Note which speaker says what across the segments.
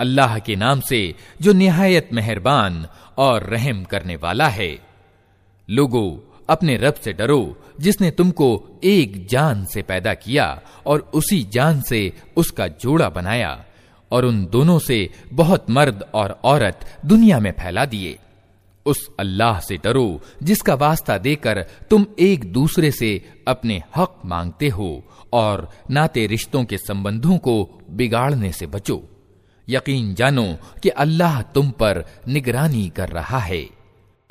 Speaker 1: अल्लाह के नाम से जो निहायत मेहरबान और रहम करने वाला है लोगो अपने रब से डरो जिसने तुमको एक जान से पैदा किया और उसी जान से उसका जोड़ा बनाया और उन दोनों से बहुत मर्द और औरत दुनिया में फैला दिए उस अल्लाह से डरो, जिसका वास्ता देकर तुम एक दूसरे से अपने हक मांगते हो और नाते रिश्तों के संबंधों को बिगाड़ने से बचो। यकीन जानो कि अल्लाह तुम पर निगरानी कर रहा है।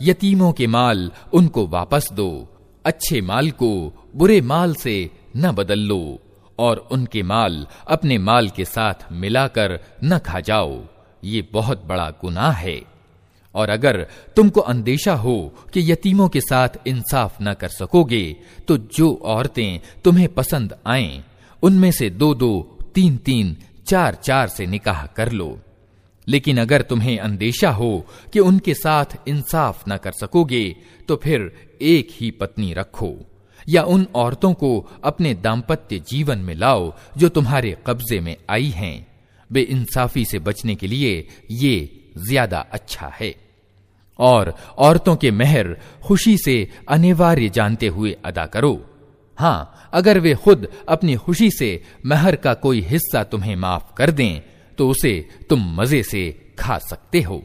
Speaker 1: यतीमों के माल उनको वापस दो अच्छे माल को बुरे माल से न बदल लो और उनके माल अपने माल के साथ मिलाकर न खा जाओ ये बहुत बड़ा गुनाह है और अगर तुमको अंदेशा हो कि यतीमों के साथ इंसाफ न कर सकोगे तो जो औरतें तुम्हें पसंद आएँ, उनमें से दो दो तीन तीन चार चार से निकाह कर लो। लेकिन अगर तुम्हें अंदेशा हो कि उनके साथ इंसाफ न कर सकोगे तो फिर एक ही पत्नी रखो या उन औरतों को अपने दाम्पत्य जीवन में लाओ जो तुम्हारे कब्जे में आई हैं। बे इंसाफी से बचने के लिए ये ज़्यादा अच्छा है। और औरतों के मेहर खुशी से अनिवार्य जानते हुए अदा करो। हाँ, अगर वे खुद अपनी खुशी से महर का कोई हिस्सा तुम्हें माफ़ कर दें तो उसे तुम मज़े से खा सकते हो।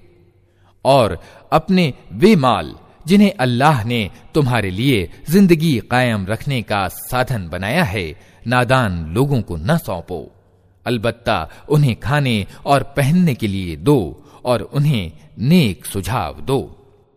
Speaker 1: और अपने वे माल जिन्हें अल्लाह ने तुम्हारे लिए ज़िंदगी कायम रखने का साधन बनाया है, नादान लोगों को न सौंपो। अलबत्ता उन्हें खाने और पहनने के लिए दो और उन्हें नेक सुझाव दो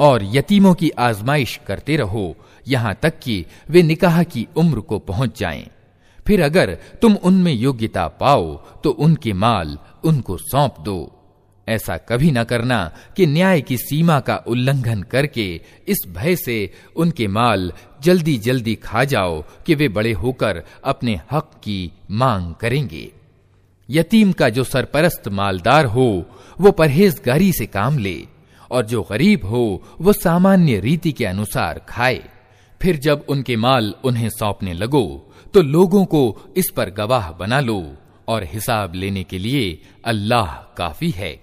Speaker 1: और यतीमों की आजमाइश करते रहो यहां तक कि वे निकाह की उम्र को पहुंच जाएं। फिर अगर तुम उनमें योग्यता पाओ तो उनके माल उनको सौंप दो ऐसा कभी न करना कि न्याय की सीमा का उल्लंघन करके इस भय से उनके माल जल्दी जल्दी खा जाओ कि वे बड़े होकर अपने हक की मांग करेंगे। यतीम का जो सरपरस्त मालदार हो, वो परहेजगारी से काम ले, और जो गरीब हो, वो सामान्य रीति के अनुसार खाए। फिर जब उनके माल उन्हें सौंपने लगो तो लोगों को इस पर गवाह बना लो, और हिसाब लेने के लिए अल्लाह काफ़ी है।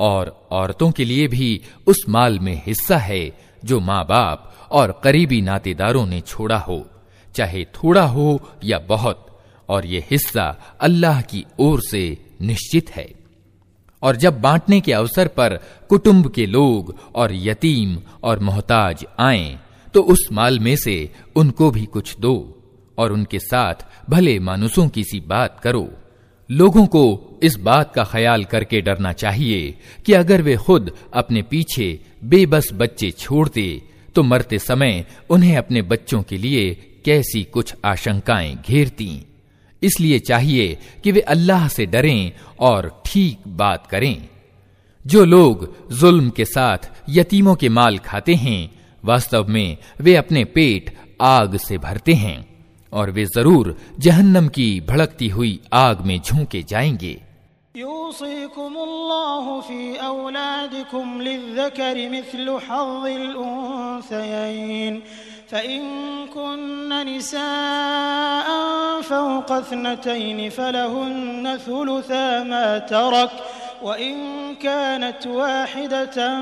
Speaker 1: और औरतों के लिए भी उस माल में हिस्सा है, जो माँ बाप और करीबी नातेदारों ने छोड़ा हो, चाहे थोड़ा हो या बहुत, और ये हिस्सा अल्लाह की ओर से निश्चित है। और जब बांटने के अवसर पर कुटुंब के लोग और यतीम और मोहताज आए तो उस माल में से उनको भी कुछ दो, और उनके साथ भले मानुसों की सी बात करो। लोगों को इस बात का ख्याल करके डरना चाहिए कि अगर वे खुद अपने पीछे बेबस बच्चे छोड़ते तो मरते समय उन्हें अपने बच्चों के लिए कैसी कुछ आशंकाएँ घेरती। इसलिए चाहिए कि वे अल्लाह से डरें और ठीक बात करें। जो लोग जुल्म के साथ यतीमों के माल खाते हैं, वास्तव में वे अपने पेट आग से भरते हैं। और वे जरूर जहन्नम की भड़कती हुई आग में झोंके जाएंगे
Speaker 2: फ़इन कुन्न निसाअन फ़ौक़ इत्hnतैन फ़लहुन्न थुलुथा मा तरक वइन कानत वाहिदतन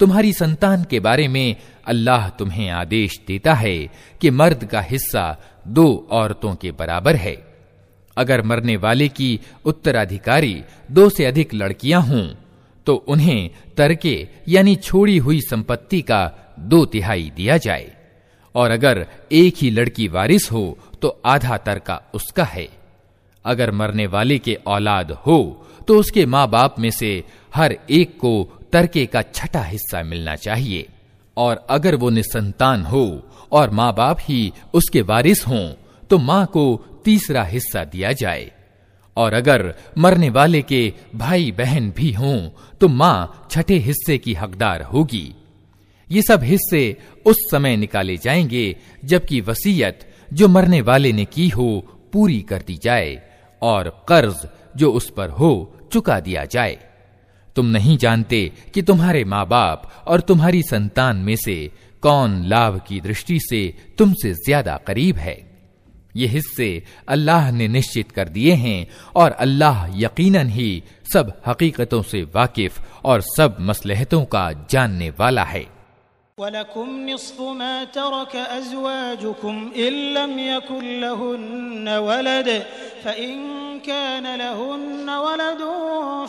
Speaker 1: तुम्हारी संतान के बारे में अल्लाह तुम्हें आदेश देता है कि मर्द का हिस्सा दो औरतों के बराबर है अगर मरने वाले की उत्तराधिकारी दो से अधिक लड़कियाँ हों तो उन्हें तरके यानी छोड़ी हुई संपत्ति का दो तिहाई दिया जाए। और अगर एक ही लड़की वारिस हो तो आधा तरका उसका है। अगर मरने वाले के औलाद हो तो उसके माँ बाप में से हर एक को तरके का छठा हिस्सा मिलना चाहिए। और अगर वो निसंतान हो और माँ बाप ही उसके वारिस हों तो माँ को तीसरा हिस्सा दिया जाए। और अगर मरने वाले के भाई बहन भी हों तो माँ छठे हिस्से की हकदार होगी। ये सब हिस्से उस समय निकाले जाएँगे, जबकि वसीयत जो मरने वाले ने की हो, पूरी कर दी जाए, और कर्ज जो उस पर हो, चुका दिया जाए। तुम नहीं जानते कि तुम्हारे माँ बाप और तुम्हारी संतान में से कौन लाभ की दृष्टि से तुमसे ज़्यादा करीब है। ये हिस्से अल्लाह ने निश्चित कर दिए हैं और अल्लाह यकीनन ही सब हकीकतों से वाकिफ और सब मसलहतों का जानने वाला है
Speaker 2: वलकुम मा तरक अज़वाजुकुम इल्लम यकुन लहुन्न वलद फ़इन कान लहुन्न वलद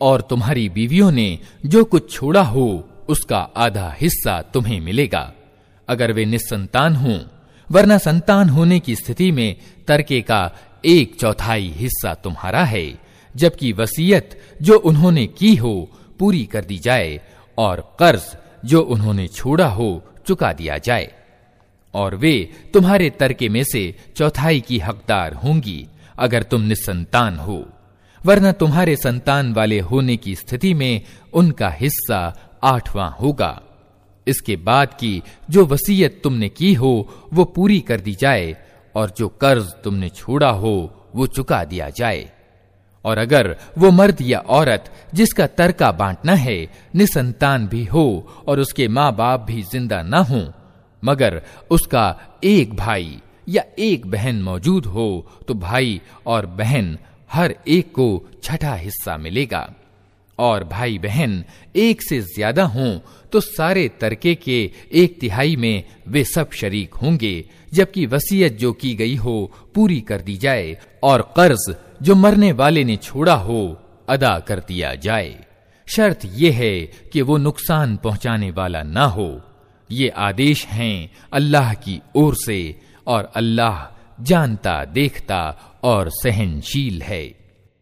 Speaker 1: और तुम्हारी बीवियों ने जो कुछ छोड़ा हो उसका आधा हिस्सा तुम्हें मिलेगा अगर वे निस्संतान हों वरना संतान होने की स्थिति में तरके का एक चौथाई हिस्सा तुम्हारा है, जबकि वसीयत जो उन्होंने की हो पूरी कर दी जाए और कर्ज जो उन्होंने छोड़ा हो चुका दिया जाए। और वे तुम्हारे तरके में से चौथाई की हकदार होंगी अगर तुम निसंतान हो, वरना तुम्हारे संतान वाले होने की स्थिति में उनका हिस्सा आठवां होगा। इसके बाद की जो वसीयत तुमने की हो, वो पूरी कर दी जाए, और जो कर्ज तुमने छोड़ा हो, वो चुका दिया जाए। और अगर वो मर्द या औरत, जिसका तरका बांटना है, निसंतान भी हो, और उसके माँ बाप भी ज़िंदा ना हो, मगर उसका एक भाई या एक बहन मौजूद हो तो भाई और बहन हर एक को छठा हिस्सा मिलेगा। और भाई बहन एक से ज़्यादा हों तो सारे तरके के एक तिहाई में वे सब शरीक होंगे, जबकि वसीयत जो की गई हो पूरी कर दी जाए, और कर्ज जो मरने वाले ने छोड़ा हो अदा कर दिया जाए। शर्त यह है कि वो नुकसान पहुँचाने वाला ना हो। ये आदेश हैं अल्लाह की ओर से, और अल्लाह जानता, देखता और सहनशील है।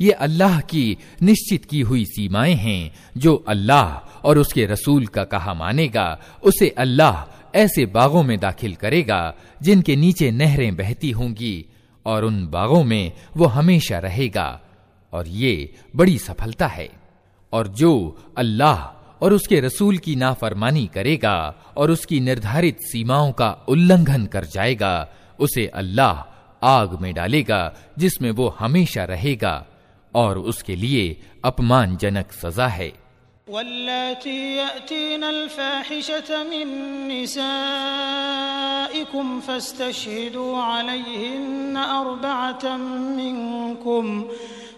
Speaker 1: ये अल्लाह की निश्चित की हुई सीमाएँ हैं, जो अल्लाह और उसके रसूल का कहा मानेगा, उसे अल्लाह ऐसे बागों में दाखिल करेगा, जिनके नीचे नहरें बहती होंगी, और उन बागों में वो हमेशा रहेगा, और ये बड़ी सफलता है। और जो अल्लाह और उसके रसूल की नाफरमानी करेगा, और उसकी निर्धारित सीमाओं का उल्लंघन कर जाएगा, उसे अल्लाह आग में डालेगा जिसमें वो हमेशा रहेगा और उसके लिए अपमानजनक सजा है।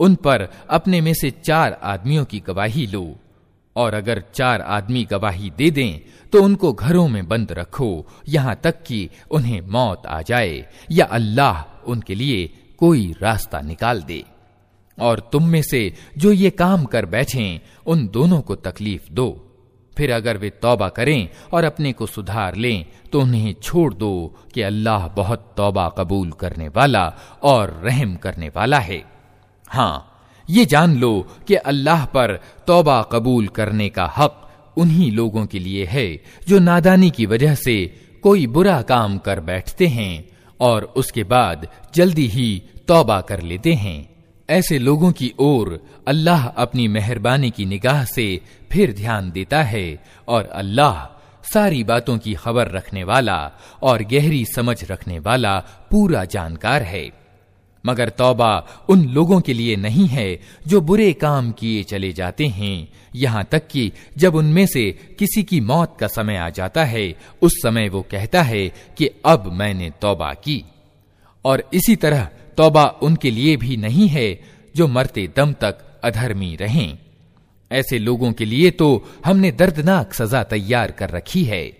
Speaker 1: उन पर अपने में से चार आदमियों की गवाही लो। और अगर चार आदमी गवाही दे दें तो उनको घरों में बंद रखो, यहाँ तक कि उन्हें मौत आ जाए, या अल्लाह उनके लिए कोई रास्ता निकाल दे। और तुम में से जो ये काम कर बैठे, उन दोनों को तकलीफ़ दो। फिर अगर वे तौबा करें और अपने को सुधार लें तो उन्हें छोड़ दो कि अल्लाह बहुत तौबा कबूल करने वाला और रहम करने वाला है। हाँ, ये जान लो कि अल्लाह पर तौबा कबूल करने का हक उन्हीं लोगों के लिए है जो नादानी की वजह से कोई बुरा काम कर बैठते हैं और उसके बाद जल्दी ही तौबा कर लेते हैं। ऐसे लोगों की ओर अल्लाह अपनी मेहरबानी की निगाह से फिर ध्यान देता है और अल्लाह सारी बातों की खबर रखने वाला और गहरी समझ रखने वाला पूरा जानकार है। मगर तौबा उन लोगों के लिए नहीं है जो बुरे काम किए चले जाते हैं। यहाँ तक कि जब उनमें से किसी की मौत का समय आ जाता है, उस समय वो कहता है कि अब मैंने तौबा की। और इसी तरह तौबा उनके लिए भी नहीं है जो मरते दम तक अधर्मी रहें। ऐसे लोगों के लिए तो हमने दर्दनाक सजा तैयार कर रखी है।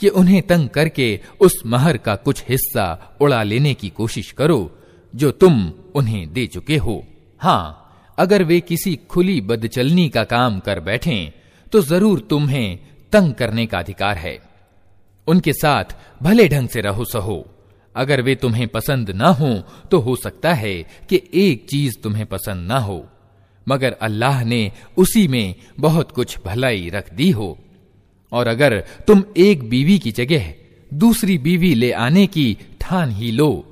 Speaker 1: कि उन्हें तंग करके उस महर का कुछ हिस्सा उड़ा लेने की कोशिश करो, जो तुम उन्हें दे चुके हो। हाँ अगर वे किसी खुली बदचलनी का काम कर बैठे तो ज़रूर तुम्हें तंग करने का अधिकार है। उनके साथ भले ढंग से रहो सहो। अगर वे तुम्हें पसंद ना हो तो हो सकता है कि एक चीज़ तुम्हें पसंद ना हो। मगर अल्लाह ने उसी में बहुत कुछ भलाई रख दी हो। और अगर तुम एक बीवी की जगह दूसरी बीवी ले आने की ठान ही लो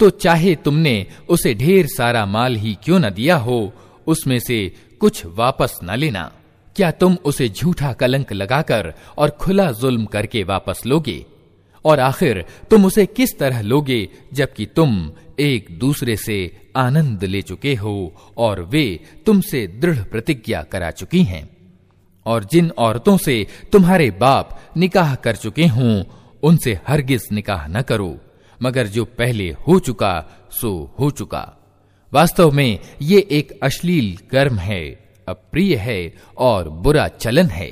Speaker 1: तो चाहे तुमने उसे ढेर सारा माल ही क्यों न दिया हो, उसमें से कुछ वापस न लेना। क्या तुम उसे झूठा कलंक लगाकर और खुला जुल्म करके वापस लोगे? और आखिर तुम उसे किस तरह लोगे, जबकि तुम एक दूसरे से आनंद ले चुके हो और वे तुमसे दृढ़ प्रतिज्ञा करा चुकी हैं? और जिन औरतों से तुम्हारे बाप निकाह कर चुके हों उनसे हरगिज निकाह न करो मगर जो पहले हो चुका सो हो चुका वास्तव में ये एक अश्लील कर्म है अप्रिय है और बुरा चलन है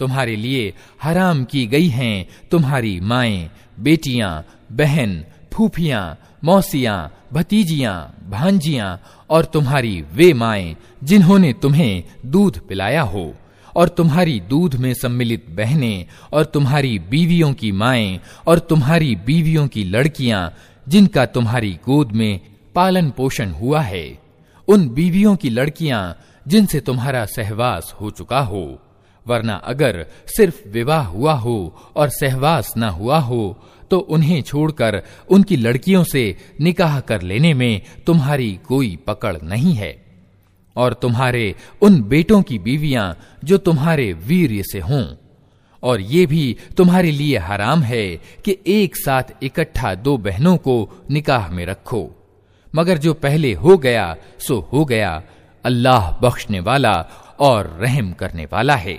Speaker 1: तुम्हारे लिए हराम की गई हैं। तुम्हारी माएँ, बेटियाँ, बहन, फूफियाँ, मौसियाँ, भतीजियाँ, भांजियाँ और तुम्हारी वे माएँ, जिन्होंने तुम्हें दूध पिलाया हो। और तुम्हारी दूध में सम्मिलित बहनें और तुम्हारी बीवियों की माएँ और तुम्हारी बीवियों की लड़कियाँ, जिनका तुम्हारी गोद में पालन पोषण हुआ है, उन बीवियों की लड़कियाँ, जिनसे तुम्हारा सहवास हो चुका हो। वरना अगर सिर्फ़ विवाह हुआ हो और सहवास न हुआ हो तो उन्हें छोड़कर उनकी लड़कियों से निकाह कर लेने में तुम्हारी कोई पकड़ नहीं है। और तुम्हारे उन बेटों की बीवियाँ जो तुम्हारे वीर्य से हों, और ये भी तुम्हारे लिए हराम है कि एक साथ इकट्ठा दो बहनों को निकाह में रखो। मगर जो पहले हो गया, सो हो गया। अल्लाह बख्शने वाला और रहम करने वाला है।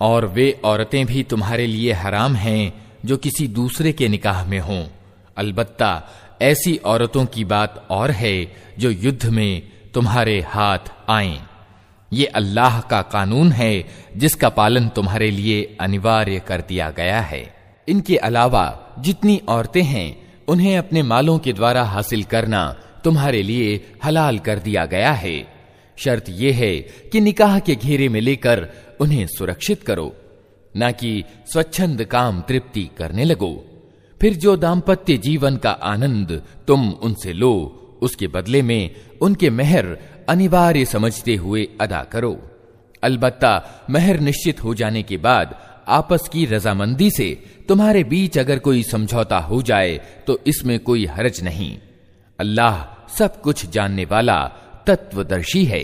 Speaker 1: और वे औरतें भी तुम्हारे लिए हराम हैं जो किसी दूसरे के निकाह में हों अलबत्ता ऐसी औरतों की बात और है जो युद्ध में तुम्हारे हाथ आए। ये अल्लाह का कानून है, जिसका पालन तुम्हारे लिए अनिवार्य कर दिया गया है। इनके अलावा जितनी औरतें हैं, उन्हें अपने मालों के द्वारा हासिल करना तुम्हारे लिए हलाल कर दिया गया है। शर्त यह है कि निकाह के घेरे में लेकर उन्हें सुरक्षित करो, न कि स्वच्छंद काम तृप्ति करने लगो। फिर जो दाम्पत्य जीवन का आनंद तुम उनसे लो, उसके बदले में उनके मेहर अनिवार्य समझते हुए अदा करो। अलबत्ता मेहर निश्चित हो जाने के बाद आपस की रजामंदी से तुम्हारे बीच अगर कोई समझौता हो जाए तो इसमें कोई हरज नहीं। अल्लाह सब कुछ जानने वाला तत्वदर्शी है।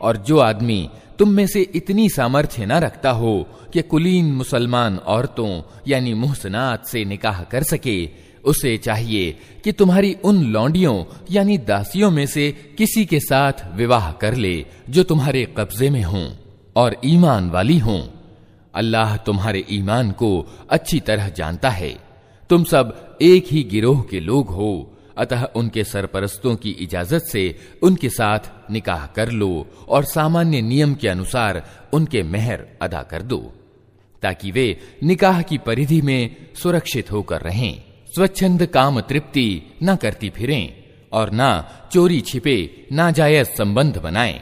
Speaker 1: और जो आदमी तुम में से इतनी सामर्थ्य न रखता हो कि कुलीन मुसलमान औरतों यानी मुहसनात से निकाह कर सके उसे चाहिए कि तुम्हारी उन लौंडियों, यानी दासियों में से किसी के साथ विवाह कर ले, जो तुम्हारे कब्जे में हों और ईमान वाली हों। अल्लाह तुम्हारे ईमान को अच्छी तरह जानता है। तुम सब एक ही गिरोह के लोग हो। अतः उनके सरपरस्तों की इजाज़त से उनके साथ निकाह कर लो और सामान्य नियम के अनुसार उनके मेहर अदा कर दो, ताकि वे निकाह की परिधि में सुरक्षित होकर रहें। स्वच्छंद काम तृप्ति न करती फिरें, और न चोरी छिपे, ना नाजायज संबंध बनाएँ।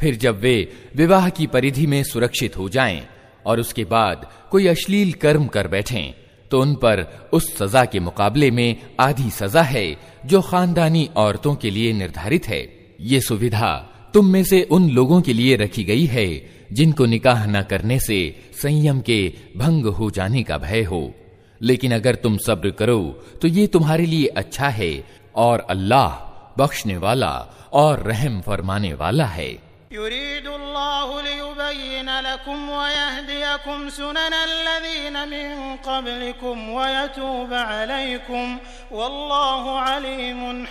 Speaker 1: फिर जब वे विवाह की परिधि में सुरक्षित हो जाएँ, और उसके बाद कोई अश्लील कर्म कर बैठें तो उन पर उस सजा के मुकाबले में आधी सजा है, जो खानदानी औरतों के लिए निर्धारित है। ये सुविधा तुम में से उन लोगों के लिए रखी गई है, जिनको निकाह न करने से संयम के भंग हो जाने का भय हो। लेकिन अगर तुम सब्र करो तो ये तुम्हारे लिए अच्छा है और अल्लाह बख्शने वाला और रहम फरमाने वाला है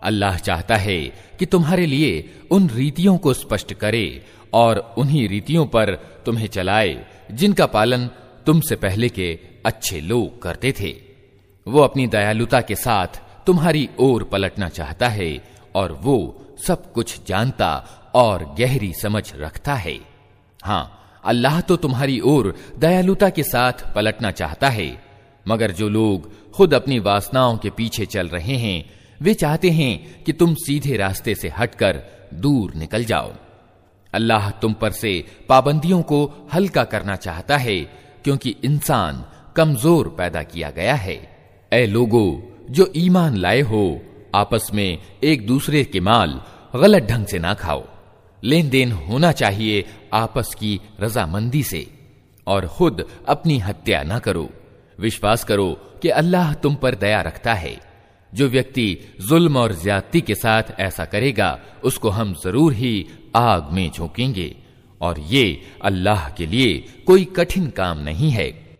Speaker 1: अल्लाह चाहता है कि तुम्हारे लिए उन रीतियों को स्पष्ट करे और उन्हीं रीतियों पर तुम्हें चलाए जिनका पालन तुमसे पहले के अच्छे लोग करते थे वो अपनी दयालुता के साथ तुम्हारी ओर पलटना चाहता है और वो सब कुछ जानता और गहरी समझ रखता है। हाँ अल्लाह तो तुम्हारी ओर दयालुता के साथ पलटना चाहता है, मगर जो लोग खुद अपनी वासनाओं के पीछे चल रहे हैं, वे चाहते हैं कि तुम सीधे रास्ते से हटकर दूर निकल जाओ। अल्लाह तुम पर से पाबंदियों को हल्का करना चाहता है, क्योंकि इंसान कमज़ोर पैदा किया गया है। ए लोगो, जो ईमान लाए हो, आपस में एक दूसरे के माल गलत ढंग से ना खाओ। लेन देन होना चाहिए आपस की रजामंदी से। और खुद अपनी हत्या न करो। विश्वास करो कि अल्लाह तुम पर दया रखता है। जो व्यक्ति जुल्म और ज्यादती के साथ ऐसा करेगा, उसको हम ज़रूर ही आग में झोंकेंगे। और ये अल्लाह के लिए कोई कठिन काम नहीं है।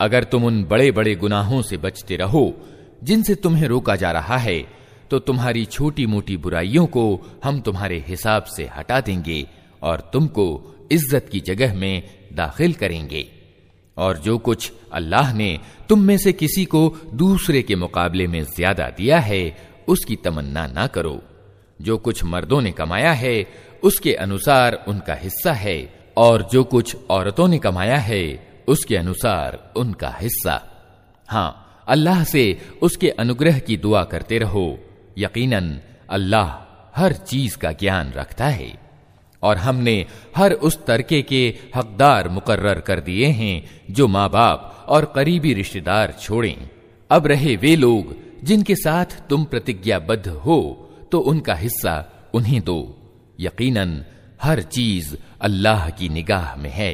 Speaker 1: अगर तुम उन बड़े बड़े गुनाहों से बचते रहो जिनसे तुम्हें रोका जा रहा है तो तुम्हारी छोटी मोटी बुराइयों को हम तुम्हारे हिसाब से हटा देंगे और तुमको इज़्ज़त की जगह में दाखिल करेंगे। और जो कुछ अल्लाह ने तुम में से किसी को दूसरे के मुकाबले में ज़्यादा दिया है, उसकी तमन्ना ना करो। जो कुछ मर्दों ने कमाया है, उसके अनुसार उनका हिस्सा है, और जो कुछ औरतों ने कमाया है, उसके अनुसार उनका हिस्सा। हाँ अल्लाह से उसके अनुग्रह की दुआ करते रहो। यकीनन, अल्लाह हर चीज़ का ज्ञान रखता है। और हमने हर उस तरके के हकदार मुकर्र कर दिए हैं, जो माँ बाप और करीबी रिश्तेदार छोड़ें। अब रहे वे लोग, जिनके साथ तुम प्रतिज्ञाबद्ध हो तो उनका हिस्सा उन्हें दो। यकीनन, हर चीज़ अल्लाह की निगाह में है।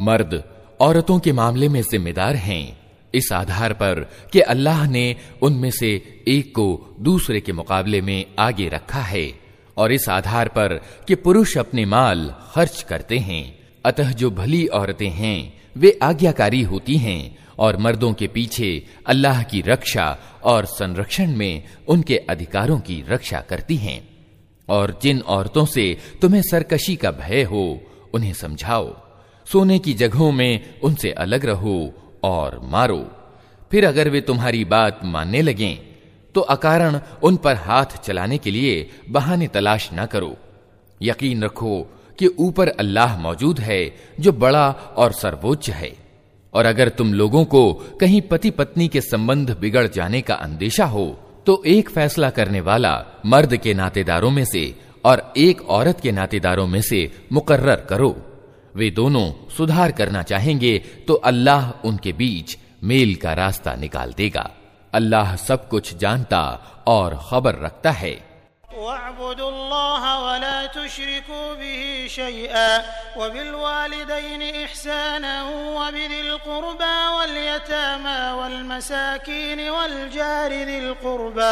Speaker 1: मर्द औरतों के मामले में जिम्मेदार हैं इस आधार पर कि अल्लाह ने उनमें से एक को दूसरे के मुकाबले में आगे रखा है और इस आधार पर कि पुरुष अपने माल खर्च करते हैं। अतः जो भली औरतें हैं, वे आज्ञाकारी होती हैं और मर्दों के पीछे अल्लाह की रक्षा और संरक्षण में उनके अधिकारों की रक्षा करती हैं। और जिन औरतों से तुम्हें सरकशी का भय हो, उन्हें समझाओ। सोने की जगहों में उनसे अलग रहो और मारो। फिर अगर वे तुम्हारी बात मानने लगें तो अकारण उन पर हाथ चलाने के लिए बहाने तलाश न करो। यकीन रखो कि ऊपर अल्लाह मौजूद है, जो बड़ा और सर्वोच्च है। और अगर तुम लोगों को कहीं पति पत्नी के संबंध बिगड़ जाने का अंदेशा हो तो एक फैसला करने वाला मर्द के नातेदारों में से और एक औरत के नातेदारों में से मुकर्र करो। वे दोनों सुधार करना चाहेंगे तो अल्लाह उनके बीच मेल का रास्ता निकाल देगा। अल्लाह सब कुछ जानता और खबर रखता है।
Speaker 2: वाबुदुल्लाह वला तुशरिकू बिही शैआ वबिलवालिदैन इहसाना वबिदिल कुर्बा वलयतामा वलमसाकीन वलजारि दिल कुर्बा।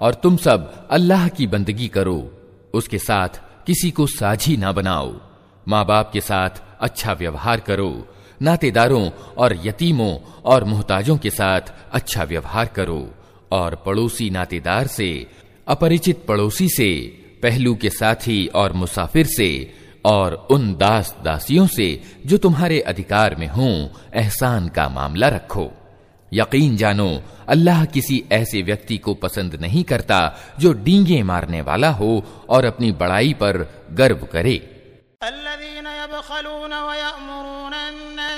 Speaker 1: और तुम सब अल्लाह की बंदगी करो उसके साथ किसी को साझी ना बनाओ माँ बाप के साथ अच्छा व्यवहार करो नातेदारों और यतीमों और मोहताजों के साथ अच्छा व्यवहार करो और पड़ोसी नातेदार से, अपरिचित पड़ोसी से, पहलू के साथी और मुसाफिर से, और उन दास दासियों से जो तुम्हारे अधिकार में हों, एहसान का मामला रखो। यकीन जानो, अल्लाह किसी ऐसे व्यक्ति को पसंद नहीं करता जो डींगे मारने वाला हो और अपनी बड़ाई पर गर्व करे।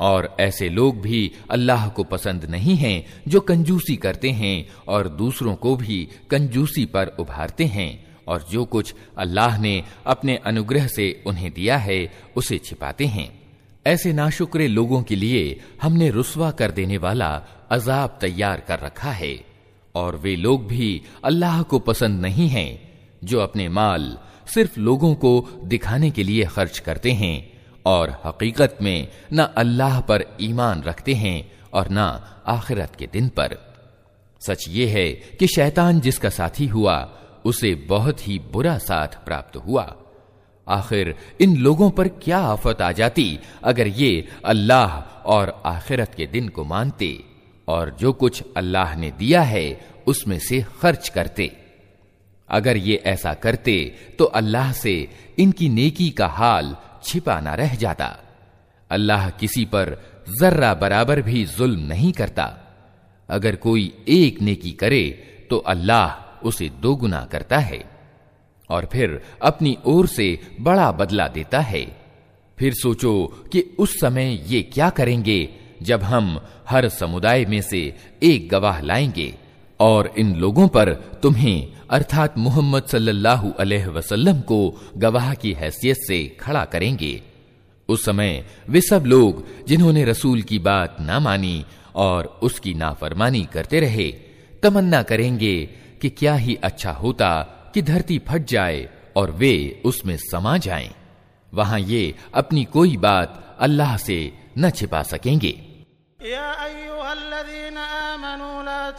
Speaker 1: और ऐसे लोग भी अल्लाह को पसंद नहीं हैं, जो कंजूसी करते हैं और दूसरों को भी कंजूसी पर उभारते हैं, और जो कुछ अल्लाह ने अपने अनुग्रह से उन्हें दिया है, उसे छिपाते हैं। ऐसे नाशुक्रे लोगों के लिए हमने रुसवा कर देने वाला अजाब तैयार कर रखा है, और वे लोग भी अल्लाह को पसंद नहीं हैं, जो अपने माल सिर्फ़ लोगों को दिखाने के लिए खर्च करते हैं। और हकीकत में न अल्लाह पर ईमान रखते हैं और न आखिरत के दिन पर। सच ये है कि शैतान जिसका साथी हुआ, उसे बहुत ही बुरा साथ प्राप्त हुआ। आखिर इन लोगों पर क्या आफत आ जाती अगर ये अल्लाह और आखिरत के दिन को मानते और जो कुछ अल्लाह ने दिया है, उसमें से खर्च करते। अगर ये ऐसा करते तो अल्लाह से इनकी नेकी का हाल छिपा ना रह जाता। अल्लाह किसी पर जर्रा बराबर भी जुल्म नहीं करता। अगर कोई एक नेकी करे तो अल्लाह उसे दोगुना करता है और फिर अपनी ओर से बड़ा बदला देता है। फिर सोचो कि उस समय ये क्या करेंगे जब हम हर समुदाय में से एक गवाह लाएँगे। और इन लोगों पर तुम्हें, अर्थात मोहम्मद सल्लल्लाहु अलैहि वसल्लम को गवाह की हैसियत से खड़ा करेंगे उस समय वे सब लोग, जिन्होंने रसूल की बात ना मानी और उसकी नाफरमानी करते रहे, तमन्ना करेंगे कि क्या ही अच्छा होता कि धरती फट जाए और वे उसमें समा जाएँ। वहाँ ये अपनी कोई बात अल्लाह से न छिपा सकेंगे
Speaker 2: वला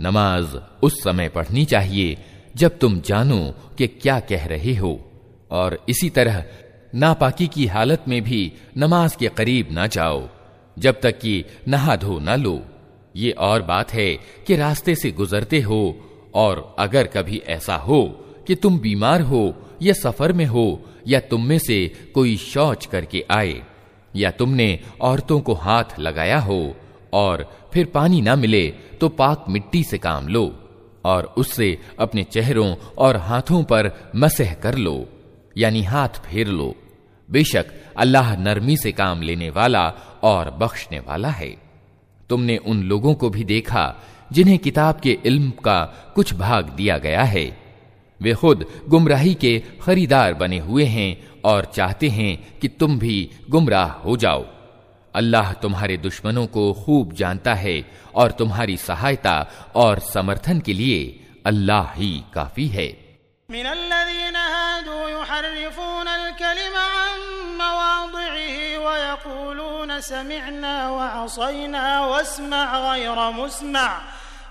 Speaker 1: नमाज़ उस समय पढ़नी चाहिए, जब तुम जानो कि क्या कह रहे हो। और इसी तरह, नापाकी की हालत में भी नमाज़ के करीब ना जाओ, जब तक कि नहा धो न लो। ये और बात है कि रास्ते से गुजरते हो, और अगर कभी ऐसा हो कि तुम बीमार हो, या सफ़र में हो, या तुम में से कोई शौच करके आए, या तुमने औरतों को हाथ लगाया हो, और फिर पानी ना मिले तो पाक मिट्टी से काम लो और उससे अपने चेहरों और हाथों पर मसह कर लो, यानी हाथ फेर लो। बेशक अल्लाह नरमी से काम लेने वाला और बख्शने वाला है। तुमने उन लोगों को भी देखा जिन्हें किताब के इल्म का कुछ भाग दिया गया है। वे खुद गुमराही के खरीदार बने हुए हैं और चाहते हैं कि तुम भी गुमराह हो जाओ। अल्लाह तुम्हारे दुश्मनों को खूब जानता है और तुम्हारी सहायता और समर्थन के लिए अल्लाह ही काफी है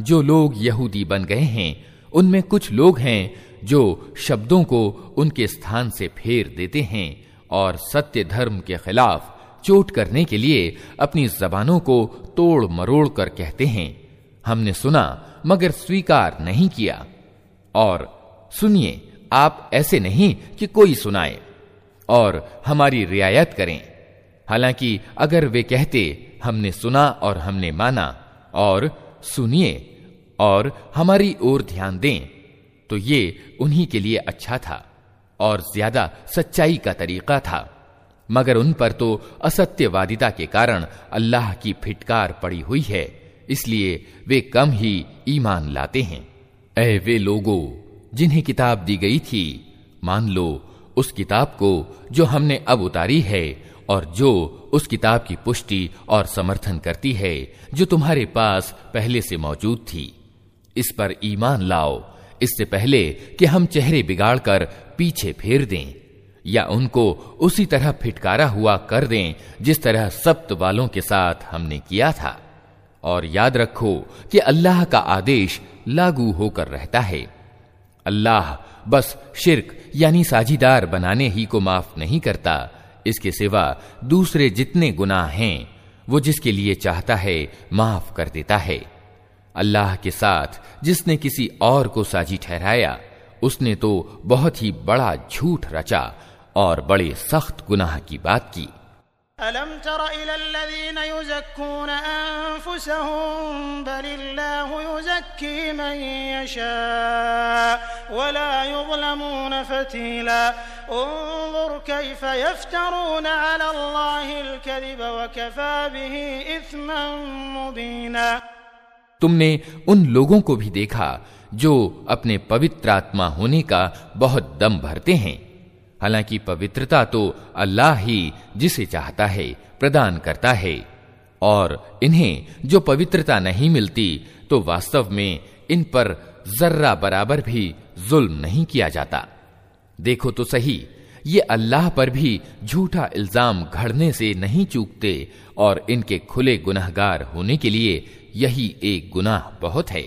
Speaker 1: जो लोग यहूदी बन गए हैं, उनमें कुछ लोग हैं जो शब्दों को उनके स्थान से फेर देते हैं और सत्य धर्म के खिलाफ चोट करने के लिए अपनी जबानों को तोड़ मरोड़ कर कहते हैं। हमने सुना, मगर स्वीकार नहीं किया। और सुनिए, आप ऐसे नहीं कि कोई सुनाए और हमारी रियायत करें। हालाँकि अगर वे कहते, हमने सुना और हमने माना, और सुनिए और हमारी ओर ध्यान दें। तो ये उन्हीं के लिए अच्छा था और ज़्यादा सच्चाई का तरीका था। मगर उन पर तो असत्यवादिता के कारण अल्लाह की फिटकार पड़ी हुई है, इसलिए वे कम ही ईमान लाते हैं। ऐ वे लोगों, जिन्हें किताब दी गई थी, मान लो, उस किताब को जो हमने अब उतारी है और जो उस किताब की पुष्टि और समर्थन करती है, जो तुम्हारे पास पहले से मौजूद थी। इस पर ईमान लाओ। इससे पहले कि हम चेहरे बिगाड़कर पीछे फेर दें, या उनको उसी तरह फिटकारा हुआ कर दें, जिस तरह सप्त वालों के साथ हमने किया था। और याद रखो कि अल्लाह का आदेश लागू होकर रहता है। अल्लाह बस शिरक, यानी साझीदार बनाने ही को माफ़ नहीं करता इसके सिवा दूसरे जितने गुनाह हैं, वो जिसके लिए चाहता है, माफ़ कर देता है। अल्लाह के साथ जिसने किसी और को साजी ठहराया, उसने तो बहुत ही बड़ा झूठ रचा और बड़े सख्त गुनाह की बात की।
Speaker 2: अलम
Speaker 1: तुमने उन लोगों को भी देखा जो अपने पवित्र आत्मा होने का बहुत दम भरते हैं हालाँकि पवित्रता तो अल्लाह ही जिसे चाहता है, प्रदान करता है। और इन्हें जो पवित्रता नहीं मिलती तो वास्तव में इन पर जर्रा बराबर भी जुल्म नहीं किया जाता। देखो तो सही, ये अल्लाह पर भी झूठा इल्ज़ाम घड़ने से नहीं चूकते, और इनके खुले गुनाहगार होने के लिए यही एक गुनाह बहुत है।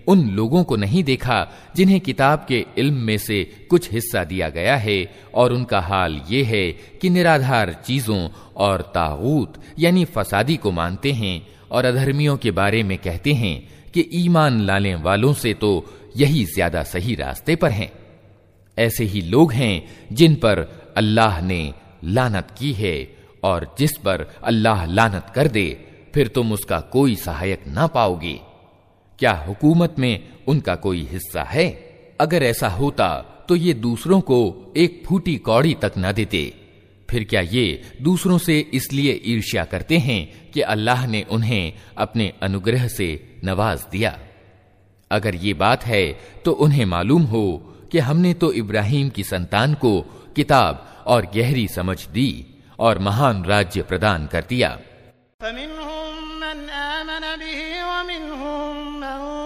Speaker 1: उन लोगों को नहीं देखा जिन्हें किताब के इल्म में से कुछ हिस्सा दिया गया है। और उनका हाल ये है कि निराधार चीज़ों और ताऊत यानी फसादी को मानते हैं और अधर्मियों के बारे में कहते हैं कि ईमान लाने वालों से तो यही ज़्यादा सही रास्ते पर हैं। ऐसे ही लोग हैं जिन पर अल्लाह ने लानत की है और जिस पर अल्लाह लानत कर दे, फिर तुम उसका कोई सहायक ना पाओगे। क्या हुकूमत में उनका कोई हिस्सा है? अगर ऐसा होता तो ये दूसरों को एक फूटी कौड़ी तक न देते। फिर क्या ये दूसरों से इसलिए ईर्ष्या करते हैं कि अल्लाह ने उन्हें अपने अनुग्रह से नवाज़ दिया? अगर ये बात है तो उन्हें मालूम हो कि हमने तो इब्राहिम की संतान को किताब और गहरी समझ दी और महान राज्य प्रदान कर दिया।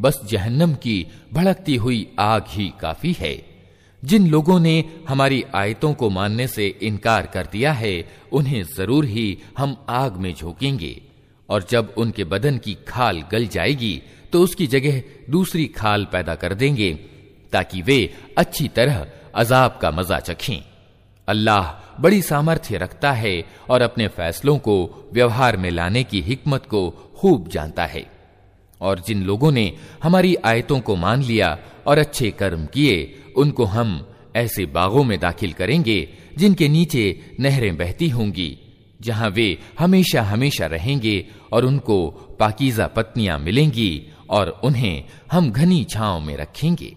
Speaker 1: बस जहन्नम की भड़कती हुई आग ही काफ़ी है। जिन लोगों ने हमारी आयतों को मानने से इनकार कर दिया है, उन्हें ज़रूर ही हम आग में झोंकेंगे। और जब उनके बदन की खाल गल जाएगी तो उसकी जगह दूसरी खाल पैदा कर देंगे, ताकि वे अच्छी तरह अजाब का मज़ा चखें। अल्लाह बड़ी सामर्थ्य रखता है और अपने फैसलों को व्यवहार में लाने की हिकमत को खूब जानता है। और जिन लोगों ने हमारी आयतों को मान लिया और अच्छे कर्म किए, उनको हम ऐसे बागों में दाखिल करेंगे, जिनके नीचे नहरें बहती होंगी, जहाँ वे हमेशा हमेशा रहेंगे और उनको पाकिजा पत्नियाँ मिलेंगी और उन्हें हम घनी छाव में रखेंगे।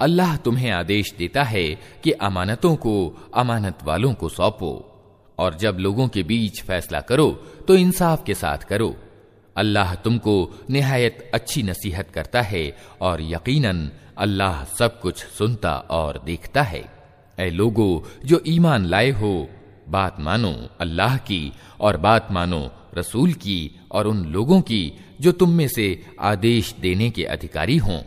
Speaker 1: अल्लाह तुम्हें आदेश देता है कि अमानतों को, अमानत वालों को सौंपो। और जब लोगों के बीच फैसला करो तो इंसाफ के साथ करो। अल्लाह तुमको निहायत अच्छी नसीहत करता है और यकीनन अल्लाह सब कुछ सुनता और देखता है। ऐ लोगो, जो ईमान लाए हो, बात मानो अल्लाह की और बात मानो रसूल की और उन लोगों की, जो तुम में से आदेश देने के अधिकारी हों।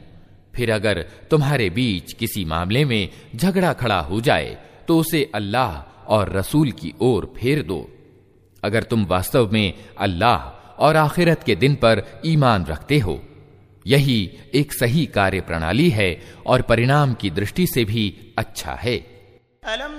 Speaker 1: फिर अगर तुम्हारे बीच किसी मामले में झगड़ा खड़ा हो जाए तो उसे अल्लाह और रसूल की ओर फेर दो अगर तुम वास्तव में अल्लाह और आखिरत के दिन पर ईमान रखते हो यही एक सही कार्य प्रणाली है और परिणाम की दृष्टि से भी अच्छा है
Speaker 2: अलम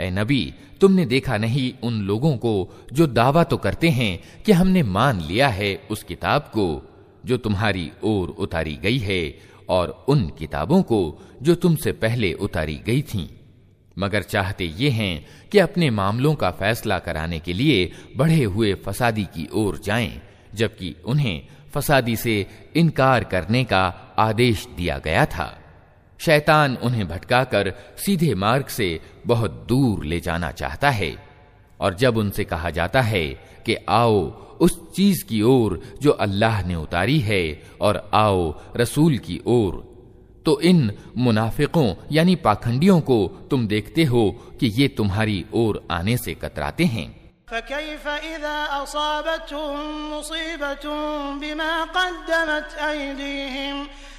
Speaker 1: ए नबी, तुमने देखा नहीं उन लोगों को जो दावा तो करते हैं कि हमने मान लिया है उस किताब को, जो तुम्हारी ओर उतारी गई है और उन किताबों को जो तुमसे पहले उतारी गई थीं। मगर चाहते ये हैं कि अपने मामलों का फैसला कराने के लिए बढ़े हुए फसादी की ओर जाएँ, जबकि उन्हें फसादी से इनकार करने का आदेश दिया गया था। शैतान उन्हें भटकाकर सीधे मार्ग से बहुत दूर ले जाना चाहता है। और जब उनसे कहा जाता है कि आओ उस चीज़ की ओर जो अल्लाह ने उतारी है और आओ रसूल की ओर तो इन मुनाफिकों यानी पाखंडियों को तुम देखते हो कि ये तुम्हारी ओर आने से कतराते हैं।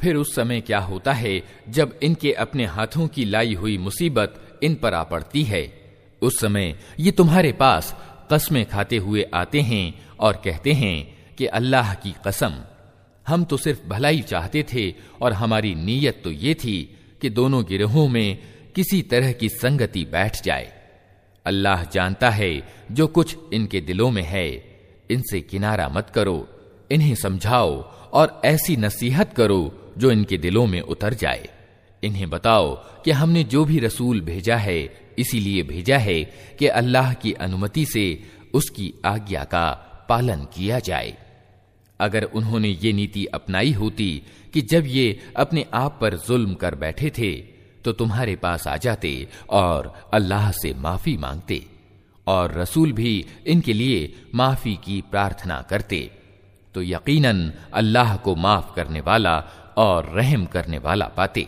Speaker 1: फिर उस समय क्या होता है जब इनके अपने हाथों की लाई हुई मुसीबत इन पर आ पड़ती है उस समय ये तुम्हारे पास कस्में खाते हुए आते हैं और कहते हैं कि अल्लाह की कसम हम तो सिर्फ भलाई चाहते थे और हमारी नीयत तो ये थी कि दोनों गिरोहों में किसी तरह की संगति बैठ जाए। अल्लाह जानता है जो कुछ इनके दिलों में है। इनसे किनारा मत करो, इन्हें समझाओ और ऐसी नसीहत करो जो इनके दिलों में उतर जाए। इन्हें बताओ कि हमने जो भी रसूल भेजा है, इसीलिए भेजा है कि अल्लाह की अनुमति से उसकी आज्ञा का पालन किया जाए। अगर उन्होंने ये नीति अपनाई होती कि जब ये अपने आप पर जुल्म कर बैठे थे तो तुम्हारे पास आ जाते और अल्लाह से माफ़ी मांगते और रसूल भी इनके लिए माफ़ी की प्रार्थना करते। तो यकीनन अल्लाह को माफ़ करने वाला और रहम करने वाला पाते।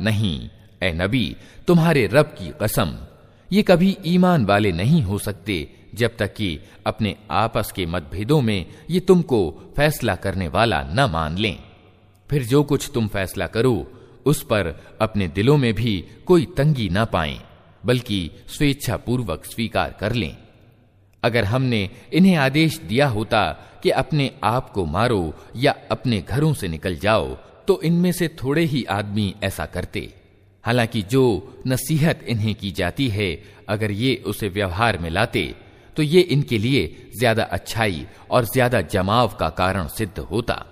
Speaker 1: नहीं ए नबी तुम्हारे रब की कसम ये कभी ईमान वाले नहीं हो सकते जब तक कि अपने आपस के मतभेदों में ये तुमको फैसला करने वाला न मान लें फिर जो कुछ तुम फैसला करो उस पर अपने दिलों में भी कोई तंगी न पाएं बल्कि स्वेच्छा पूर्वक स्वीकार कर लें। अगर हमने इन्हें आदेश दिया होता कि अपने आप को मारो या अपने घरों से निकल जाओ तो इनमें से थोड़े ही आदमी ऐसा करते। हालाँकि जो नसीहत इन्हें की जाती है, अगर ये उसे व्यवहार में लाते तो ये इनके लिए ज़्यादा अच्छाई और ज़्यादा जमाव का कारण सिद्ध होता।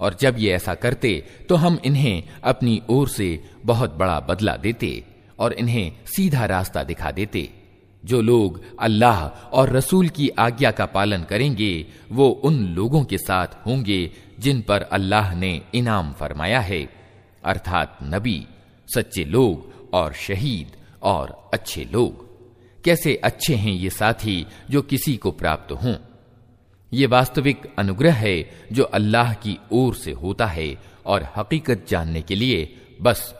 Speaker 1: और जब ये ऐसा करते तो हम इन्हें अपनी ओर से बहुत बड़ा बदला देते। और इन्हें सीधा रास्ता दिखा देते। जो लोग अल्लाह और रसूल की आज्ञा का पालन करेंगे, वो उन लोगों के साथ होंगे जिन पर अल्लाह ने इनाम फरमाया है। अर्थात नबी, सच्चे लोग और शहीद और अच्छे लोग। कैसे अच्छे हैं ये साथी जो किसी को प्राप्त हों? ये वास्तविक अनुग्रह है जो अल्लाह की ओर से होता है और हकीकत जानने के लिए बस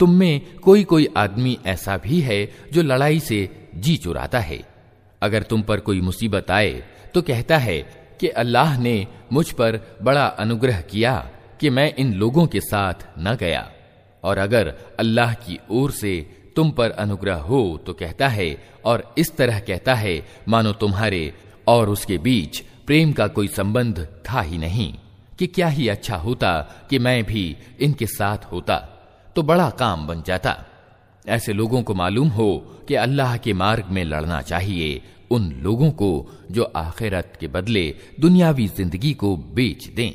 Speaker 1: तुम में कोई कोई आदमी ऐसा भी है जो लड़ाई से जी चुराता है। अगर तुम पर कोई मुसीबत आए तो कहता है कि अल्लाह ने मुझ पर बड़ा अनुग्रह किया कि मैं इन लोगों के साथ न गया। और अगर अल्लाह की ओर से तुम पर अनुग्रह हो तो कहता है और इस तरह कहता है, मानो तुम्हारे और उसके बीच प्रेम का कोई संबंध था ही नहीं, कि क्या ही अच्छा होता कि मैं भी इनके साथ होता। तो बड़ा काम बन जाता ऐसे लोगों को मालूम हो कि अल्लाह के मार्ग में लड़ना चाहिए उन लोगों को जो आखिरत के बदले दुनियावी जिंदगी को बेच दें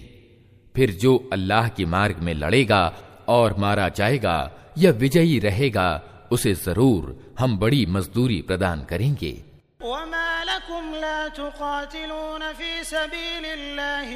Speaker 1: फिर जो अल्लाह के मार्ग में लड़ेगा और मारा जाएगा या विजयी रहेगा उसे जरूर हम बड़ी मजदूरी प्रदान करेंगे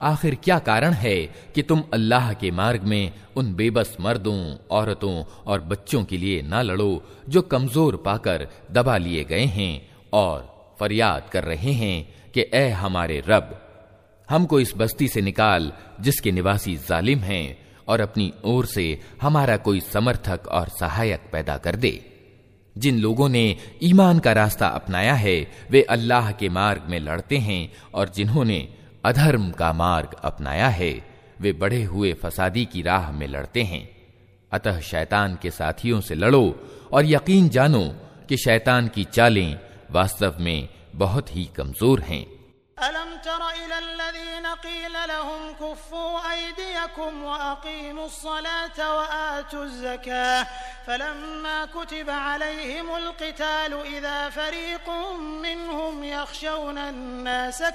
Speaker 1: आखिर क्या कारण है कि तुम अल्लाह के मार्ग में उन बेबस मर्दों औरतों और बच्चों के लिए न लड़ो जो कमजोर पाकर दबा लिए गए हैं और फरियाद कर रहे हैं कि ए हमारे रब, हमको इस बस्ती से निकाल जिसके निवासी जालिम हैं और अपनी ओर से हमारा कोई समर्थक और सहायक पैदा कर दे। जिन लोगों ने ईमान का रास्ता अपनाया है, वे अल्लाह के मार्ग में लड़ते हैं और जिन्होंने अधर्म का मार्ग अपनाया है, वे बढ़े हुए फसादी की राह में लड़ते हैं। अतः शैतान के साथियों से लड़ो और यकीन जानो कि शैतान की चालें वास्तव में बहुत ही कमजोर हैं
Speaker 2: अलम कील लहुम कुफ्फू अयदियकुम व अकीमुस सलात व आतुज ज़काह फलम्मा कुतिब अलैहिमुल क़िताल इज़ा फ़रीक़ुम मिनहुम यख़शौना अन्नास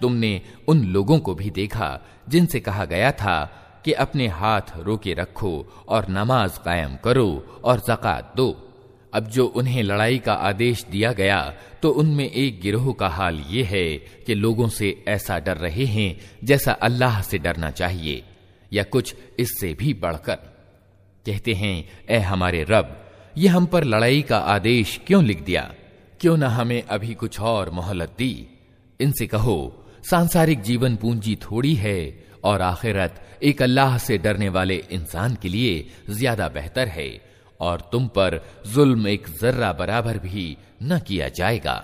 Speaker 1: तुमने उन लोगों को भी देखा जिनसे कहा गया था कि अपने हाथ रोके रखो और नमाज़ कायम करो और जक़ात दो। अब जो उन्हें लड़ाई का आदेश दिया गया तो उनमें एक गिरोह का हाल ये है कि लोगों से ऐसा डर रहे हैं जैसा अल्लाह से डरना चाहिए, या कुछ इससे भी बढ़कर। कहते हैं, ए हमारे रब, ये हम पर लड़ाई का आदेश क्यों लिख दिया? क्यों न हमें अभी कुछ और मोहलत दी? इनसे कहो, सांसारिक जीवन पूंजी थोड़ी है और आखिरत एक अल्लाह से डरने वाले इंसान के लिए ज़्यादा बेहतर है और तुम पर जुल्म एक जर्रा बराबर भी न किया जाएगा।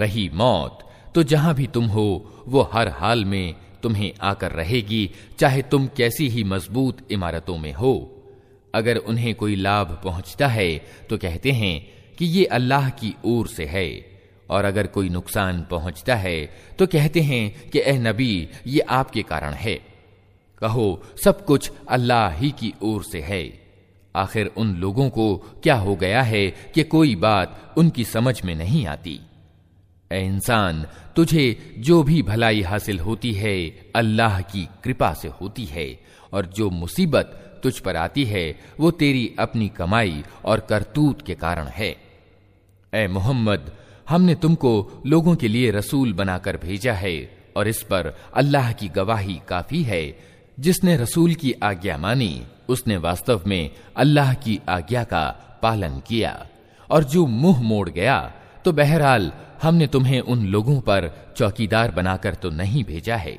Speaker 1: रही मौत। तो जहाँ भी तुम हो, वो हर हाल में तुम्हें आकर रहेगी, चाहे तुम कैसी ही मज़बूत इमारतों में हो। अगर उन्हें कोई लाभ पहुँचता है तो कहते हैं कि ये अल्लाह की ओर से है। और अगर कोई नुकसान पहुँचता है तो कहते हैं कि, ए नबी, ये आपके कारण है। कहो, सब कुछ अल्लाह ही की ओर से है। आखिर उन लोगों को क्या हो गया है कि कोई बात उनकी समझ में नहीं आती? ए इंसान, तुझे जो भी भलाई हासिल होती है, अल्लाह की कृपा से होती है, और जो मुसीबत तुझ पर आती है, वो तेरी अपनी कमाई और करतूत के कारण है। ए मोहम्मद, हमने तुमको लोगों के लिए रसूल बनाकर भेजा है, और इस पर अल्लाह की गवाही काफ़ी है। जिसने रसूल की आज्ञा मानी, उसने वास्तव में अल्लाह की आज्ञा का पालन किया, और जो मुँह मोड़ गया तो बहरहाल हमने तुम्हें उन लोगों पर चौकीदार बनाकर तो नहीं भेजा है।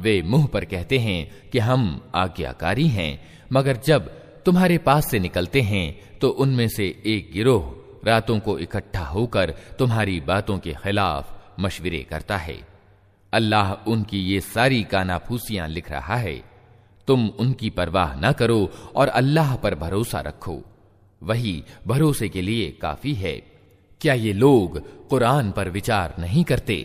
Speaker 1: वे मुँह पर कहते हैं कि हम आज्ञाकारी हैं, मगर जब तुम्हारे पास से निकलते हैं तो उनमें से एक गिरोह रातों को इकट्ठा होकर तुम्हारी बातों के खिलाफ मशवरे करता है। अल्लाह उनकी ये सारी कानाफूसियाँ लिख रहा है। तुम उनकी परवाह न करो और अल्लाह पर भरोसा रखो। वही भरोसे के लिए काफ़ी है। क्या ये लोग कुरान पर विचार नहीं करते?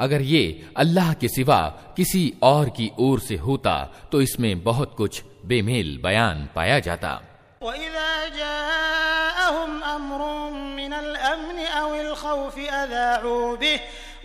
Speaker 1: अगर ये अल्लाह के सिवा किसी और की ओर से होता तो इसमें बहुत कुछ बेमेल बयान पाया जाता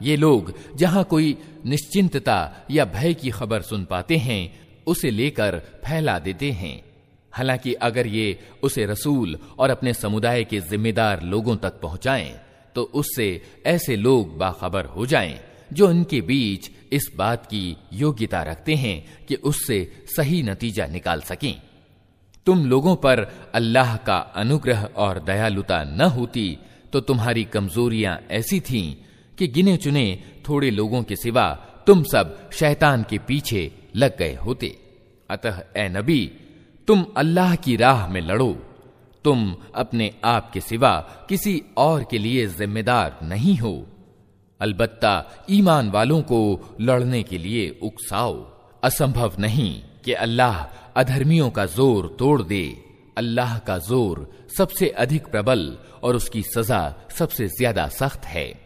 Speaker 1: ये लोग जहाँ कोई निश्चिंतता या भय की खबर सुन पाते हैं, उसे लेकर फैला देते हैं। हालाँकि अगर ये उसे रसूल और अपने समुदाय के जिम्मेदार लोगों तक पहुंचाएँ तो उससे ऐसे लोग बाखबर हो जाएँ, जो इनके बीच इस बात की योग्यता रखते हैं कि उससे सही नतीजा निकाल सकें। तुम लोगों पर अल्लाह का अनुग्रह और दयालुता न होती तो तुम्हारी कमजोरियाँ ऐसी थीं कि गिने चुने थोड़े लोगों के सिवा तुम सब शैतान के पीछे लग गए होते। अतः, ए नबी, तुम अल्लाह की राह में लड़ो। तुम अपने आप के सिवा किसी और के लिए जिम्मेदार नहीं हो। अलबत्ता, ईमान वालों को लड़ने के लिए उकसाओ। असंभव नहीं कि अल्लाह अधर्मियों का ज़ोर तोड़ दे। अल्लाह का ज़ोर सबसे अधिक प्रबल और उसकी सजा सबसे ज़्यादा सख्त है।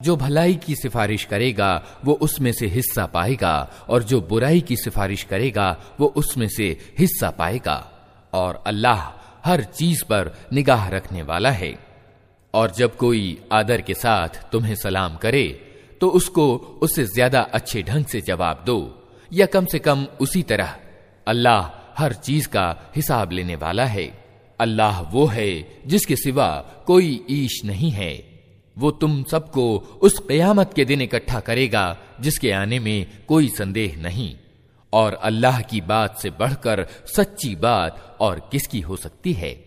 Speaker 1: जो भलाई की सिफारिश करेगा वो उसमें से हिस्सा पाएगा और जो बुराई की सिफारिश करेगा वो उसमें से हिस्सा पाएगा और अल्लाह हर चीज पर निगाह रखने वाला है और जब कोई आदर के साथ तुम्हें सलाम करे तो उसको उससे ज्यादा अच्छे ढंग से जवाब दो या कम से कम उसी तरह अल्लाह हर चीज़ का हिसाब लेने वाला है। अल्लाह वो है जिसके सिवा कोई ईश नहीं है। वो तुम सबको उस कयामत के दिन इकट्ठा करेगा, जिसके आने में कोई संदेह नहीं। और अल्लाह की बात से बढ़कर सच्ची बात और किसकी हो सकती है?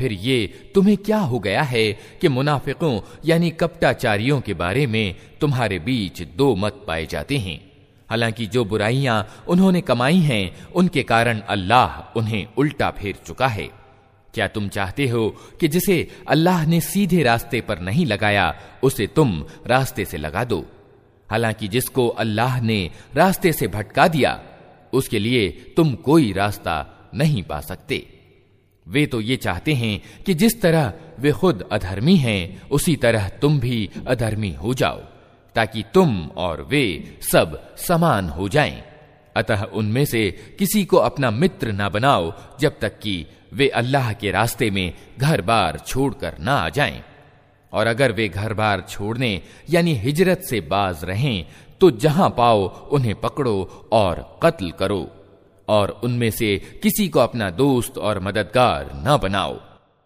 Speaker 1: फिर ये तुम्हें क्या हो गया है कि मुनाफिकों यानी कपटाचारियों के बारे में तुम्हारे बीच दो मत पाए जाते हैं हालाँकि जो बुराइयाँ उन्होंने कमाई हैं, उनके कारण अल्लाह उन्हें उल्टा फेर चुका है। क्या तुम चाहते हो कि जिसे अल्लाह ने सीधे रास्ते पर नहीं लगाया, उसे तुम रास्ते से लगा दो? हालाँकि जिसको अल्लाह ने रास्ते से भटका दिया, उसके लिए तुम कोई रास्ता नहीं पा सकते। वे तो ये चाहते हैं कि जिस तरह वे खुद अधर्मी हैं, उसी तरह तुम भी अधर्मी हो जाओ। ताकि तुम और वे सब समान हो जाएँ। अतः उनमें से किसी को अपना मित्र ना बनाओ, जब तक कि वे अल्लाह के रास्ते में घर बार छोड़कर ना आ जाएँ। और अगर वे घर बार छोड़ने, यानी हिजरत से बाज रहें तो जहाँ पाओ उन्हें पकड़ो और कत्ल करो, और उनमें से किसी को अपना दोस्त और मददगार न बनाओ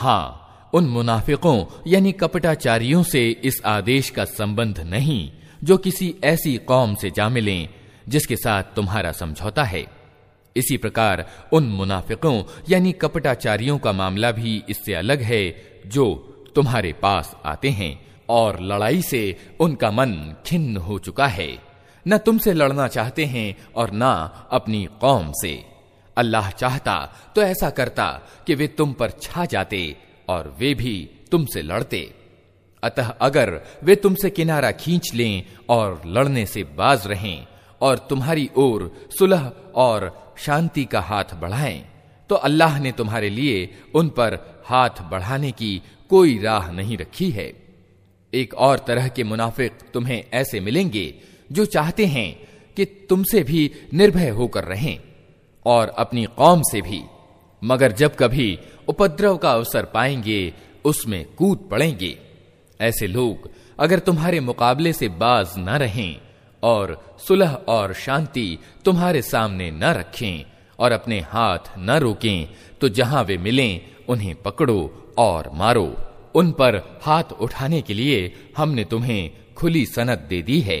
Speaker 1: हाँ उन मुनाफिकों यानी कपटाचारियों से इस आदेश का संबंध नहीं जो किसी ऐसी कौम से जा मिलें जिसके साथ तुम्हारा समझौता है इसी प्रकार उन मुनाफिकों यानी कपटाचारियों का मामला भी इससे अलग है जो तुम्हारे पास आते हैं और लड़ाई से उनका मन खिन्न हो चुका है। न तुमसे लड़ना चाहते हैं और न अपनी कौम से। अल्लाह चाहता तो ऐसा करता कि वे तुम पर छा जाते और वे भी तुमसे लड़ते। अतः अगर वे तुमसे किनारा खींच लें और लड़ने से बाज रहें और तुम्हारी ओर सुलह और शांति का हाथ बढ़ाएँ तो अल्लाह ने तुम्हारे लिए उन पर हाथ बढ़ाने की कोई राह नहीं रखी है। एक और तरह के मुनाफिक तुम्हें ऐसे मिलेंगे जो चाहते हैं कि तुमसे भी निर्भय होकर रहें और अपनी कौम से भी। मगर जब कभी उपद्रव का अवसर पाएँगे, उसमें कूद पड़ेंगे। ऐसे लोग अगर तुम्हारे मुकाबले से बाज न रहें और सुलह और शांति तुम्हारे सामने न रखें और अपने हाथ न रोकें तो जहाँ वे मिलें, उन्हें पकड़ो और मारो। उन पर हाथ उठाने के लिए हमने तुम्हें खुली सनत दे दी है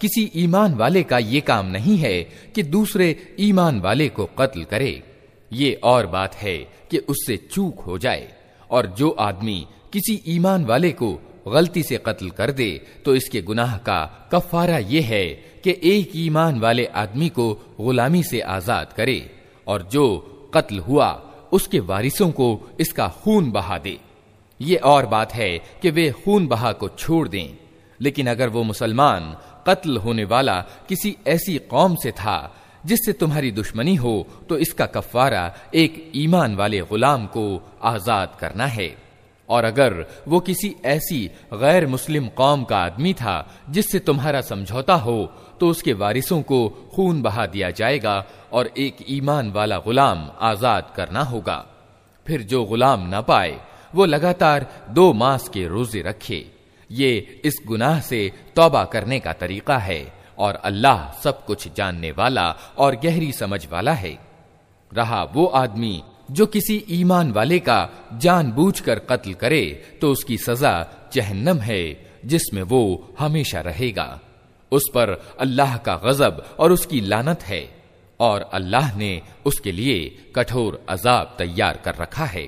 Speaker 1: किसी ईमान वाले का ये काम नहीं है कि दूसरे ईमान वाले को कत्ल करे ये और बात है कि उससे चूक हो जाए और जो आदमी किसी ईमान वाले को गलती से कत्ल कर दे तो इसके गुनाह का कफारा यह है कि एक ईमान वाले आदमी को गुलामी से आज़ाद करे और जो कत्ल हुआ, उसके वारिसों को इसका खून बहा दे। ये और बात है कि वे खून बहा को छोड़ दें। लेकिन अगर वो मुसलमान, कत्ल होने वाला किसी ऐसी कौम से था, जिससे तुम्हारी दुश्मनी हो तो इसका कफारा एक ईमान वाले गुलाम को आज़ाद करना है। और अगर वो किसी ऐसी गैर मुस्लिम कौम का आदमी था, जिससे तुम्हारा समझौता हो तो उसके वारिसों को खून बहा दिया जाएगा और एक ईमान वाला गुलाम आज़ाद करना होगा। फिर जो गुलाम ना पाए, वो लगातार दो मास के रोज़े रखे। ये इस गुनाह से तौबा करने का तरीका है और अल्लाह सब कुछ जानने वाला और गहरी समझ वाला है। रहा वो आदमी जो किसी ईमान वाले का जानबूझकर कत्ल करे तो उसकी सजा जहन्नम है, जिसमें वो हमेशा रहेगा। उस पर अल्लाह का गजब और उसकी लानत है, और अल्लाह ने उसके लिए कठोर अजाब तैयार कर रखा है।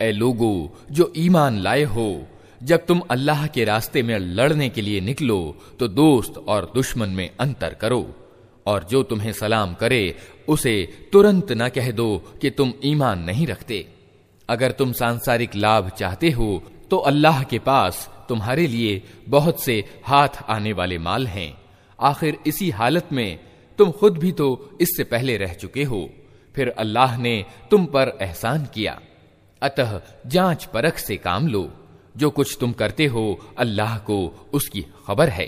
Speaker 1: ए लोगो जो ईमान लाए हो जब तुम अल्लाह के रास्ते में लड़ने के लिए निकलो तो दोस्त और दुश्मन में अंतर करो और जो तुम्हें सलाम करे, उसे तुरंत न कह दो कि तुम ईमान नहीं रखते। अगर तुम सांसारिक लाभ चाहते हो तो अल्लाह के पास तुम्हारे लिए बहुत से हाथ आने वाले माल हैं। आखिर इसी हालत में तुम खुद भी तो इससे पहले रह चुके हो। फिर अल्लाह ने तुम पर एहसान किया। अतः जाँच परख से काम लो। जो कुछ तुम करते हो, अल्लाह को उसकी खबर है।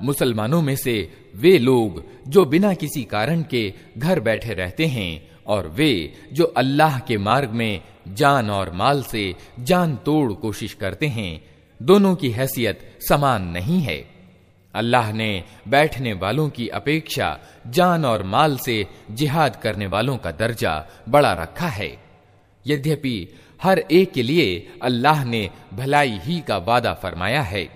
Speaker 1: मुसलमानों में से वे लोग जो बिना किसी कारण के घर बैठे रहते हैं और वे जो अल्लाह के मार्ग में जान और माल से जान तोड़ कोशिश करते हैं, दोनों की हैसियत समान नहीं है। अल्लाह ने बैठने वालों की अपेक्षा जान और माल से जिहाद करने वालों का दर्जा बड़ा रखा है। यद्यपि हर एक के लिए अल्लाह ने भलाई ही का वादा फरमाया है,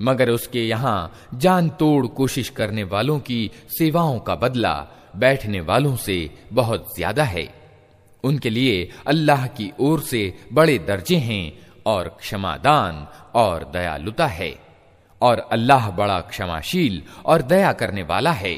Speaker 1: मगर उसके यहाँ जान तोड़ कोशिश करने वालों की सेवाओं का बदला बैठने वालों से बहुत ज्यादा है उनके लिए अल्लाह की ओर से बड़े दर्जे हैं और क्षमादान और दयालुता है और अल्लाह बड़ा क्षमाशील और दया करने वाला है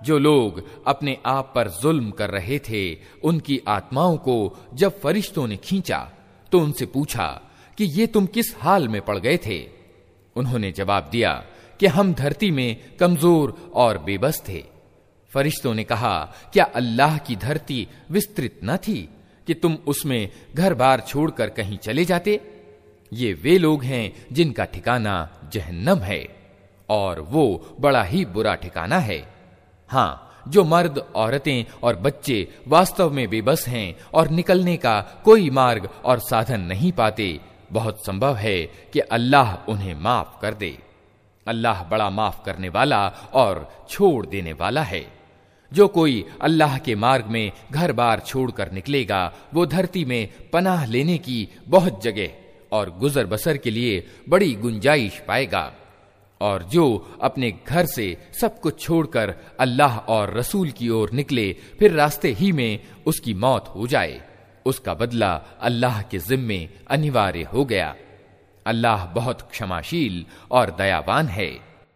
Speaker 1: जो लोग अपने आप पर जुल्म कर रहे थे, उनकी आत्माओं को जब फरिश्तों ने खींचा तो उनसे पूछा कि ये तुम किस हाल में पड़ गए थे? उन्होंने जवाब दिया कि हम धरती में कमज़ोर और बेबस थे। फरिश्तों ने कहा, क्या अल्लाह की धरती विस्तृत न थी कि तुम उसमें घर बार छोड़कर कहीं चले जाते? ये वे लोग हैं जिनका ठिकाना जहन्नम है, और वो बड़ा ही बुरा ठिकाना है। हाँ, जो मर्द, औरतें और बच्चे वास्तव में बेबस हैं और निकलने का कोई मार्ग और साधन नहीं पाते, बहुत संभव है कि अल्लाह उन्हें माफ़ कर दे। अल्लाह बड़ा माफ़ करने वाला और छोड़ देने वाला है। जो कोई अल्लाह के मार्ग में घर बार छोड़कर निकलेगा, वो धरती में पनाह लेने की बहुत जगह और गुजर बसर के लिए बड़ी गुंजाइश पाएगा। और जो अपने घर से सब कुछ छोड़कर अल्लाह और रसूल की ओर निकले, फिर रास्ते ही में उसकी मौत हो जाए। उसका बदला अल्लाह के जिम्मे अनिवार्य हो गया। अल्लाह बहुत क्षमाशील और दयावान है।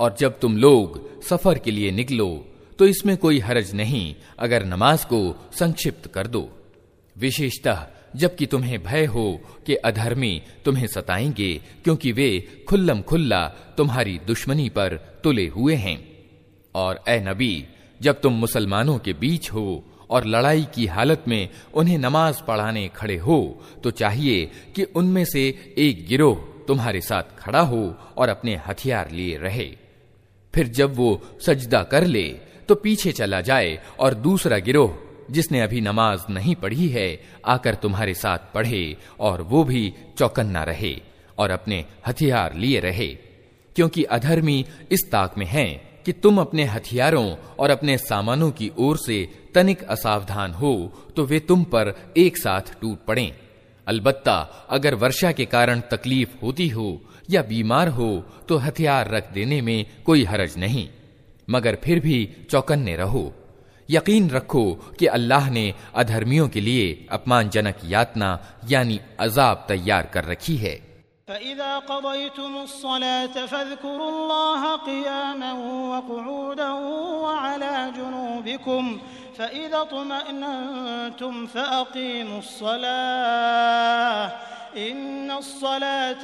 Speaker 1: और जब तुम लोग सफर के लिए निकलो तो इसमें कोई हरज नहीं अगर नमाज को संक्षिप्त कर दो विशेषतः जबकि तुम्हें भय हो कि अधर्मी तुम्हें सताएँगे, क्योंकि वे खुल्लम खुल्ला तुम्हारी दुश्मनी पर तुले हुए हैं। और ए नबी, जब तुम मुसलमानों के बीच हो और लड़ाई की हालत में उन्हें नमाज़ पढ़ाने खड़े हो तो चाहिए कि उनमें से एक गिरोह तुम्हारे साथ खड़ा हो और अपने हथियार लिए रहे। फिर जब वो सजदा कर ले तो पीछे चला जाए और दूसरा गिरोह जिसने अभी नमाज़ नहीं पढ़ी है, आकर तुम्हारे साथ पढ़े, और वो भी चौकन्ना रहे, और अपने हथियार लिए रहे। क्योंकि अधर्मी इस ताक में हैं कि तुम अपने हथियारों और अपने सामानों की ओर से तनिक असावधान हो तो वे तुम पर एक साथ टूट पड़े। अलबत्ता अगर वर्षा के कारण तकलीफ़ होती हो या बीमार हो तो हथियार रख देने में कोई हरज नहीं। मगर फिर भी चौकन्ने रहो। यकीन रखो कि अल्लाह ने अधर्मियों के लिए अपमानजनक यातना यानी अजाब तैयार कर रखी है
Speaker 2: फ़ैदा तुम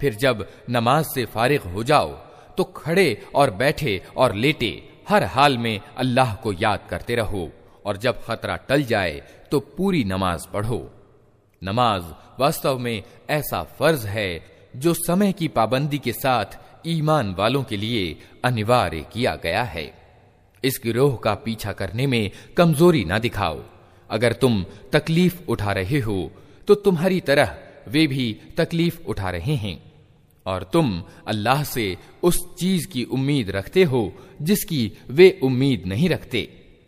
Speaker 1: फिर जब नमाज से फारिग हो जाओ तो खड़े और बैठे और लेटे हर हाल में अल्लाह को याद करते रहो और जब खतरा टल जाए तो पूरी नमाज़ पढ़ो। नमाज़ वास्तव में ऐसा फ़र्ज़ है जो समय की पाबंदी के साथ ईमान वालों के लिए अनिवार्य किया गया है। इस गिरोह का पीछा करने में कमज़ोरी ना दिखाओ। अगर तुम तकलीफ़ उठा रहे हो तो तुम्हारी तरह वे भी तकलीफ़ उठा रहे हैं। और तुम अल्लाह से उस चीज़ की उम्मीद रखते हो, जिसकी वे उम्मीद नहीं रखते।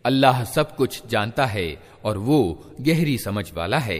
Speaker 1: अल्लाह सब कुछ जानता है और वो गहरी समझ वाला है।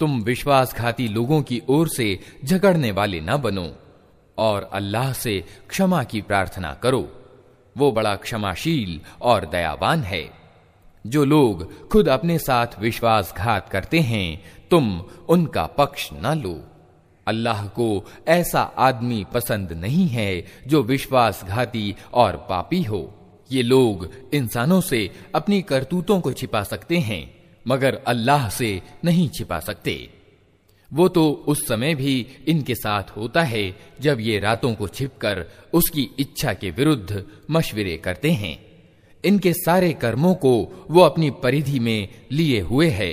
Speaker 1: तुम विश्वासघाती लोगों की ओर से झगड़ने वाले न बनो और अल्लाह से क्षमा की प्रार्थना करो। वो बड़ा क्षमाशील और दयावान है। जो लोग खुद अपने साथ विश्वासघात करते हैं, तुम उनका पक्ष न लो। अल्लाह को ऐसा आदमी पसंद नहीं है जो विश्वासघाती और पापी हो। ये लोग इंसानों से अपनी करतूतों को छिपा सकते हैं। मगर अल्लाह से नहीं छिपा सकते। वो तो उस समय भी इनके साथ होता है जब ये रातों को छिपकर उसकी इच्छा के विरुद्ध मशविरे करते हैं। इनके सारे कर्मों को वो अपनी परिधि में लिए हुए है।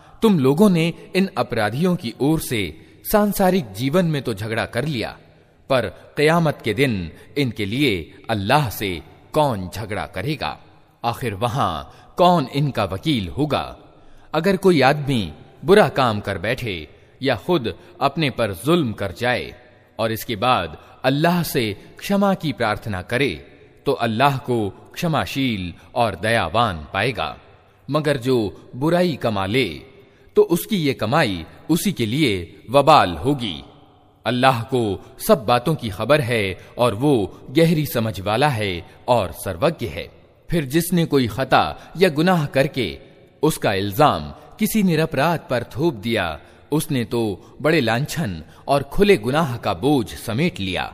Speaker 1: तुम लोगों ने इन अपराधियों की ओर से सांसारिक जीवन में तो झगड़ा कर लिया, पर कयामत के दिन इनके लिए अल्लाह से कौन झगड़ा करेगा? आखिर वहाँ कौन इनका वकील होगा? अगर कोई आदमी बुरा काम कर बैठे या खुद अपने पर जुल्म कर जाए और इसके बाद अल्लाह से क्षमा की प्रार्थना करे तो अल्लाह को क्षमाशील और दयावान पाएगा। मगर जो बुराई कमा ले तो उसकी ये कमाई उसी के लिए वबाल होगी। अल्लाह को सब बातों की खबर है और वो गहरी समझ वाला है और सर्वज्ञ है। फिर जिसने कोई खता या गुनाह करके उसका इल्ज़ाम किसी निरपराध पर थोप दिया, उसने तो बड़े लांछन और खुले गुनाह का बोझ समेट लिया।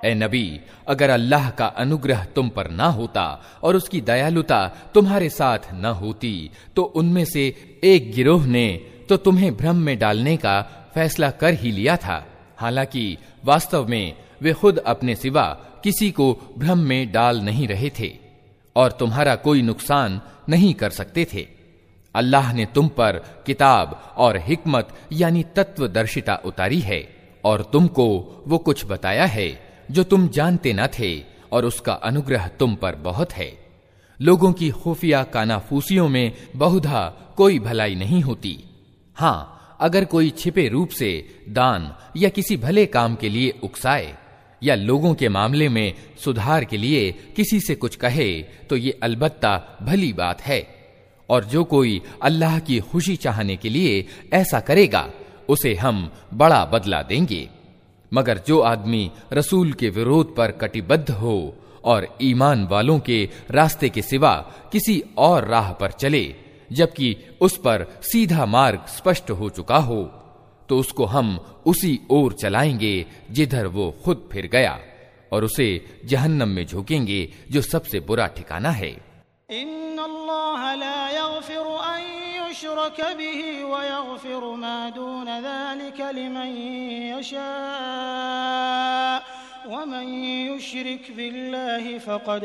Speaker 1: ए नबी अगर अल्लाह का अनुग्रह तुम पर ना होता और उसकी दयालुता तुम्हारे साथ न होती तो उनमें से एक गिरोह ने तो तुम्हें भ्रम में डालने का फैसला कर ही लिया था हालांकि वास्तव में वे खुद अपने सिवा किसी को भ्रम में डाल नहीं रहे थे और तुम्हारा कोई नुकसान नहीं कर सकते थे। अल्लाह ने तुम पर किताब और हिकमत, यानी तत्वदर्शिता उतारी है, और तुमको वो कुछ बताया है, जो तुम जानते न थे, और उसका अनुग्रह तुम पर बहुत है। लोगों की खुफिया कानाफूसियों में बहुधा कोई भलाई नहीं होती। हाँ, अगर कोई छिपे रूप से दान या किसी भले काम के लिए उकसाए या लोगों के मामले में सुधार के लिए किसी से कुछ कहे तो ये अलबत्ता भली बात है। और जो कोई अल्लाह की खुशी चाहने के लिए ऐसा करेगा, उसे हम बड़ा बदला देंगे। मगर जो आदमी रसूल के विरोध पर कटिबद्ध हो और ईमान वालों के रास्ते के सिवा किसी और राह पर चले, जबकि उस पर सीधा मार्ग स्पष्ट हो चुका हो तो उसको हम उसी ओर चलाएंगे जिधर वो खुद फिर गया और उसे जहन्नम में झोंकेंगे जो सबसे बुरा ठिकाना है
Speaker 2: युशरक बिही वयग़फिर मा दून ज़ालिक लिमन यशा वमन युशरिक बिल्लाहि फ़क़द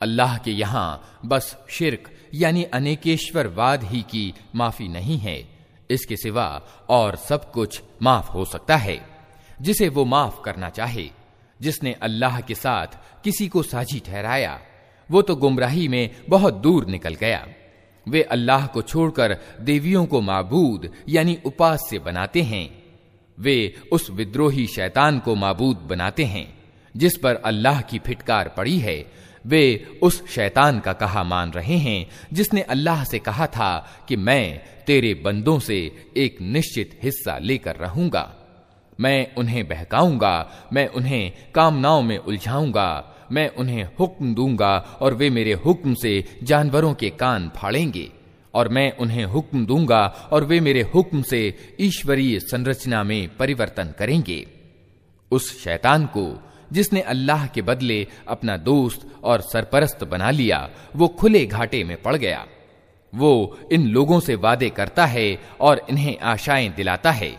Speaker 1: अल्लाह के यहां बस शिरक यानी अनेकेश्वरवाद ही की माफी नहीं है इसके सिवा और सब कुछ माफ हो सकता है जिसे वो माफ करना चाहे जिसने अल्लाह के साथ किसी को साझी ठहराया वो तो गुमराही में बहुत दूर निकल गया वे अल्लाह को छोड़कर देवियों को माबूद, यानी उपास्य बनाते हैं। वे उस विद्रोही शैतान को माबूद बनाते हैं, जिस पर अल्लाह की फिटकार पड़ी है। वे उस शैतान का कहा मान रहे हैं, जिसने अल्लाह से कहा था कि मैं तेरे बंदों से एक निश्चित हिस्सा लेकर रहूँगा। मैं उन्हें बहकाऊँगा, मैं उन्हें कामनाओं में उलझाऊँगा मैं उन्हें हुक्म दूँगा और वे मेरे हुक्म से जानवरों के कान फाड़ेंगे। और मैं उन्हें हुक्म दूँगा और वे मेरे हुक्म से ईश्वरीय संरचना में परिवर्तन करेंगे। उस शैतान को, जिसने अल्लाह के बदले अपना दोस्त और सरपरस्त बना लिया, वो खुले घाटे में पड़ गया। वो इन लोगों से वादे करता है और इन्हें आशाएँ दिलाता है।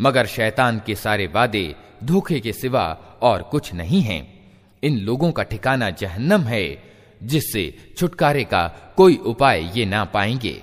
Speaker 1: मगर शैतान के सारे वादे धोखे के सिवा और कुछ नहीं हैं। इन लोगों का ठिकाना जहन्नम है जिससे छुटकारे का कोई उपाय ये ना पाएँगे।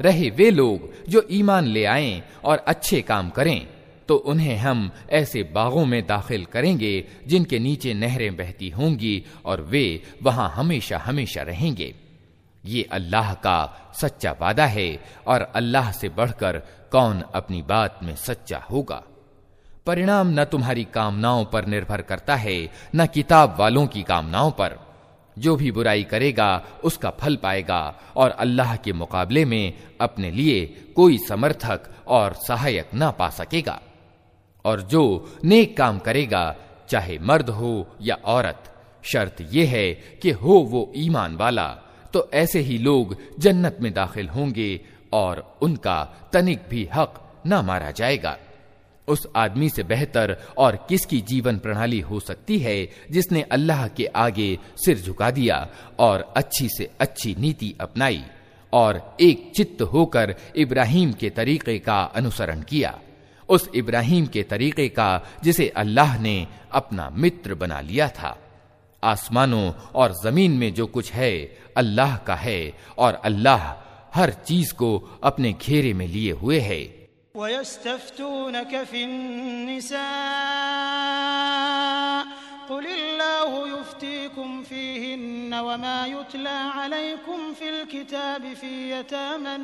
Speaker 1: रहे वे लोग जो ईमान ले आएं और अच्छे काम करें तो उन्हें हम ऐसे बागों में दाखिल करेंगे, जिनके नीचे नहरें बहती होंगी और वे वहाँ हमेशा हमेशा रहेंगे। ये अल्लाह का सच्चा वादा है और अल्लाह से बढ़कर कौन अपनी बात में सच्चा होगा? परिणाम न तुम्हारी कामनाओं पर निर्भर करता है, न किताब वालों की कामनाओं पर। जो भी बुराई करेगा, उसका फल पाएगा और अल्लाह के मुकाबले में अपने लिए कोई समर्थक और सहायक ना पा सकेगा। और जो नेक काम करेगा, चाहे मर्द हो या औरत, शर्त यह है कि हो वो ईमान वाला तो ऐसे ही लोग जन्नत में दाखिल होंगे और उनका तनिक भी हक न मारा जाएगा। उस आदमी से बेहतर और किसकी जीवन प्रणाली हो सकती है, जिसने अल्लाह के आगे सिर झुका दिया और अच्छी से अच्छी नीति अपनाई और एक चित्त होकर इब्राहिम के तरीके का अनुसरण किया। उस इब्राहिम के तरीके का, जिसे अल्लाह ने अपना मित्र बना लिया था। आसमानों और ज़मीन में जो कुछ है, अल्लाह का है, और अल्लाह हर चीज़ को अपने घेरे में लिए हुए है।
Speaker 2: वमा युतला अलैकुम फिल किताब फ़ी यतामन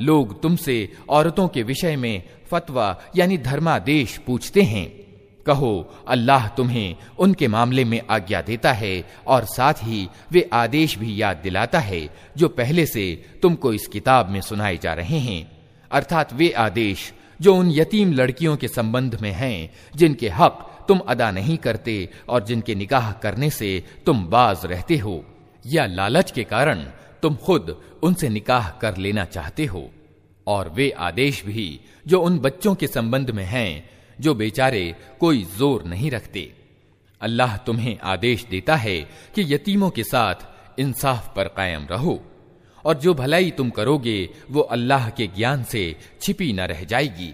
Speaker 1: लोग तुमसे औरतों के विषय में फतवा, यानी धर्मादेश पूछते हैं। कहो, अल्लाह तुम्हें उनके मामले में आज्ञा देता है, और साथ ही वे आदेश भी याद दिलाता है, जो पहले से तुमको इस किताब में सुनाए जा रहे हैं। अर्थात वे आदेश, जो उन यतीम लड़कियों के संबंध में हैं, जिनके हक तुम अदा नहीं करते और जिनके निकाह करने से तुम बाज रहते हो। या लालच के कारण तुम खुद उनसे निकाह कर लेना चाहते हो और वे आदेश भी जो उन बच्चों के संबंध में हैं जो बेचारे कोई जोर नहीं रखते अल्लाह तुम्हें आदेश देता है कि यतीमों के साथ इंसाफ पर कायम रहो और जो भलाई तुम करोगे वो अल्लाह के ज्ञान से छिपी न रह जाएगी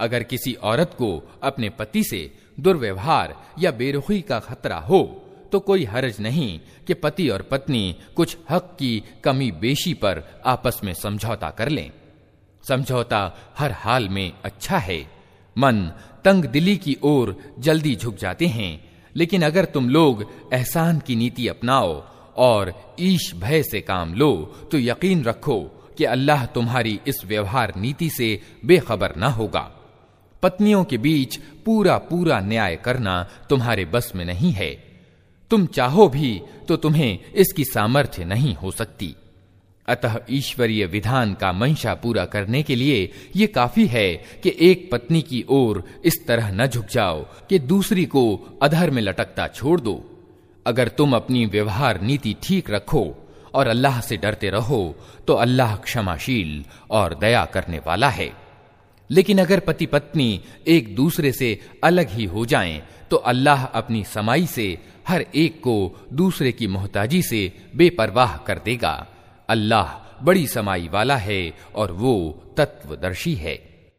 Speaker 1: अगर किसी औरत को अपने पति से दुर्व्यवहार या बेरुखी का खतरा हो तो कोई हर्ज नहीं कि पति और पत्नी कुछ हक की कमी बेशी पर आपस में समझौता कर लें। समझौता हर हाल में अच्छा है। मन तंग दिली की ओर जल्दी झुक जाते हैं, लेकिन अगर तुम लोग एहसान की नीति अपनाओ और ईश भय से काम लो तो यकीन रखो कि अल्लाह तुम्हारी इस व्यवहार नीति से बेखबर ना होगा। पत्नियों के बीच पूरा पूरा न्याय करना तुम्हारे बस में नहीं है। तुम चाहो भी तो तुम्हें इसकी सामर्थ्य नहीं हो सकती। अतः ईश्वरीय विधान का मंशा पूरा करने के लिए ये काफ़ी है कि एक पत्नी की ओर इस तरह न झुक जाओ कि दूसरी को अधर में लटकता छोड़ दो। अगर तुम अपनी व्यवहार नीति ठीक रखो और अल्लाह से डरते रहो तो अल्लाह क्षमाशील और दया करने वाला है। लेकिन अगर पति पत्नी एक दूसरे से अलग ही हो जाएं, तो अल्लाह अपनी समाई से हर एक को दूसरे की मोहताजी से बेपरवाह कर देगा अल्लाह बड़ी समाई वाला है और वो तत्वदर्शी है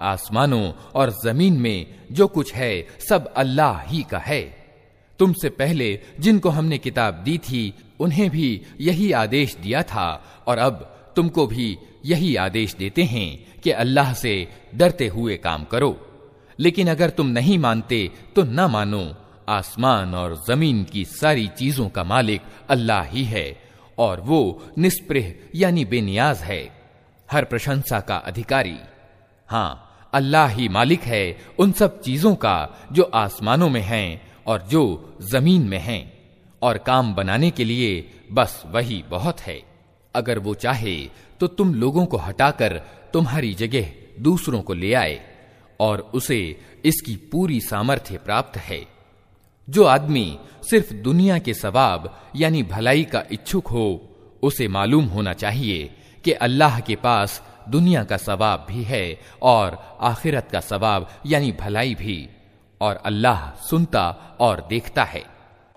Speaker 1: आसमानों और जमीन में जो कुछ है सब अल्लाह ही का है तुमसे पहले जिनको हमने किताब दी थी उन्हें भी यही आदेश दिया था और अब तुमको भी यही आदेश देते हैं कि अल्लाह से डरते हुए काम करो। लेकिन अगर तुम नहीं मानते तो न मानो। आसमान और ज़मीन की सारी चीज़ों का मालिक अल्लाह ही है, और वो निष्प्रह यानी बेनियाज है, हर प्रशंसा का अधिकारी। हाँ अल्लाह ही मालिक है उन सब चीज़ों का जो आसमानों में हैं और जो ज़मीन में हैं, और काम बनाने के लिए बस वही बहुत है। अगर वो चाहे तो तुम लोगों को हटाकर तुम्हारी जगह दूसरों को ले आए, और उसे इसकी पूरी सामर्थ्य प्राप्त है। जो आदमी सिर्फ़ दुनिया के सवाब, यानी भलाई का इच्छुक हो, उसे मालूम होना चाहिए कि अल्लाह के पास दुनिया का सवाब भी है और आखिरत का सवाब, यानी भलाई भी, और अल्लाह सुनता और देखता है।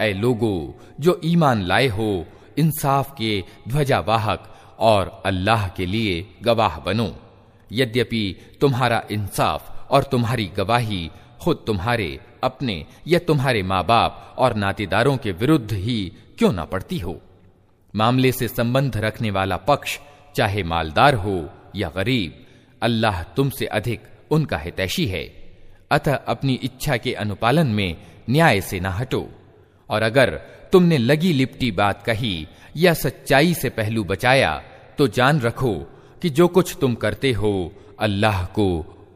Speaker 1: ऐ लोगो जो ईमान लाए हो इंसाफ के ध्वजावाहक और अल्लाह के लिए गवाह बनो यद्यपि तुम्हारा इंसाफ और तुम्हारी गवाही खुद तुम्हारे अपने या तुम्हारे माँ बाप और नातेदारों के विरुद्ध ही क्यों ना पड़ती हो? मामले से संबंध रखने वाला पक्ष, चाहे मालदार हो या गरीब, अल्लाह तुमसे अधिक उनका हितैषी है। अतः अपनी इच्छा के अनुपालन में न्याय से ना हटो। और अगर तुमने लगी लिपटी बात कही या सच्चाई से पहलू बचाया तो जान रखो कि जो कुछ तुम करते हो, अल्लाह को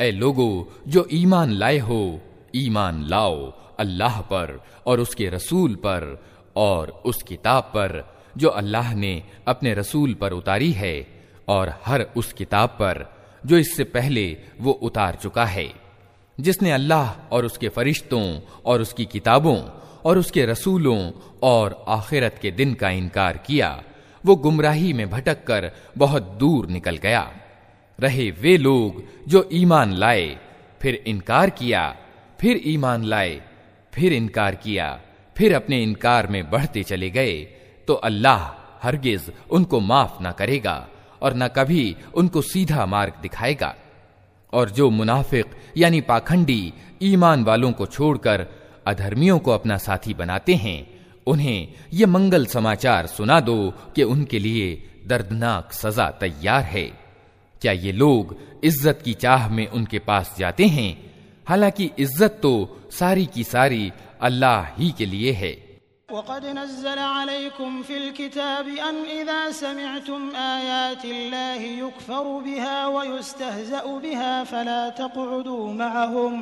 Speaker 1: ऐ लोगो जो ईमान लाए हो ईमान लाओ अल्लाह पर और उसके रसूल पर और उस किताब पर जो अल्लाह ने अपने रसूल पर उतारी है और हर उस किताब पर जो इससे पहले वो उतार चुका है जिसने अल्लाह और उसके फरिश्तों और उसकी किताबों और उसके रसूलों और आखिरत के दिन का इनकार किया। वो गुमराही में भटक कर बहुत दूर निकल गया। रहे वे लोग जो ईमान लाए, फिर इनकार किया, फिर ईमान लाए, फिर इनकार किया, फिर अपने इनकार में बढ़ते चले गए। तो अल्लाह हरगिज उनको माफ़ ना करेगा और न कभी उनको सीधा मार्ग दिखाएगा। और जो मुनाफिक यानी पाखंडी ईमान वालों को छोड़कर अधर्मियों को अपना साथी बनाते हैं। उन्हें ये मंगल समाचार सुना दो कि उनके लिए दर्दनाक सजा तैयार है। क्या ये लोग इज़्ज़त की चाह में उनके पास जाते हैं? हालाँकि इज़्ज़त तो सारी की सारी अल्लाह ही के लिए है।
Speaker 2: वक़द नज़्ज़ल अलैकुम फिल किताब अन इज़ा समिअतुम आयातिल्लाहि युकफरु बिहा व युस्तहज़अु बिहा फला तक़उदू मअहुम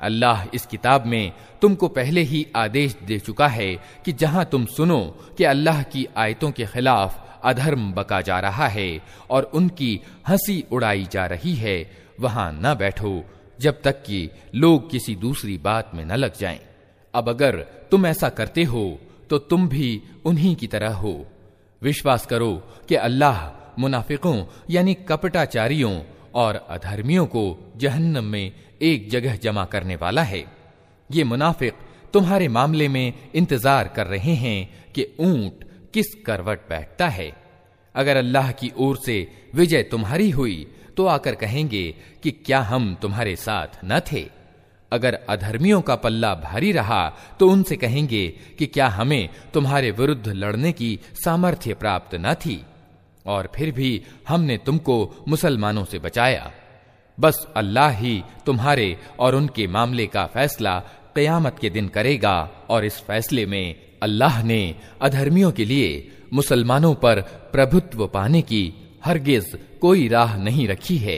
Speaker 1: अल्लाह इस किताब में तुमको पहले ही आदेश दे चुका है कि जहां तुम सुनो कि अल्लाह की आयतों के खिलाफ अधर्म बका जा रहा है और उनकी हंसी उड़ाई जा रही है वहां न बैठो जब तक कि लोग किसी दूसरी बात में न लग जाएं। अब अगर तुम ऐसा करते हो तो तुम भी उन्हीं की तरह हो। विश्वास करो कि अल्लाह मुनाफिकों, यानी कपटाचारियों और अधर्मियों को जहन्नम में एक जगह जमा करने वाला है। ये मुनाफिक तुम्हारे मामले में इंतज़ार कर रहे हैं कि ऊँट किस करवट बैठता है। अगर अल्लाह की ओर से विजय तुम्हारी हुई तो आकर कहेंगे कि क्या हम तुम्हारे साथ न थे। अगर अधर्मियों का पल्ला भारी रहा तो उनसे कहेंगे कि क्या हमें तुम्हारे विरुद्ध लड़ने की सामर्थ्य प्राप्त न थी? और फिर भी हमने तुमको मुसलमानों से बचाया। बस अल्लाह ही तुम्हारे और उनके मामले का फैसला कयामत के दिन करेगा, और इस फैसले में अल्लाह ने अधर्मियों के लिए मुसलमानों पर प्रभुत्व पाने की हरगिज कोई राह नहीं रखी है।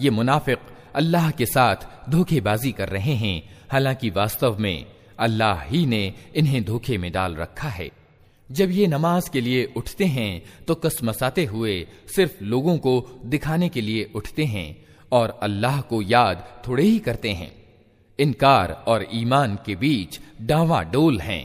Speaker 1: ये मुनाफिक अल्लाह के साथ धोखेबाजी कर रहे हैं हालांकि वास्तव में अल्लाह ही ने इन्हें धोखे में डाल रखा है जब ये नमाज के लिए उठते हैं तो कसमसाते हुए सिर्फ लोगों को दिखाने के लिए उठते हैं और अल्लाह को याद थोड़े ही करते हैं इनकार और ईमान के बीच डावा डोल हैं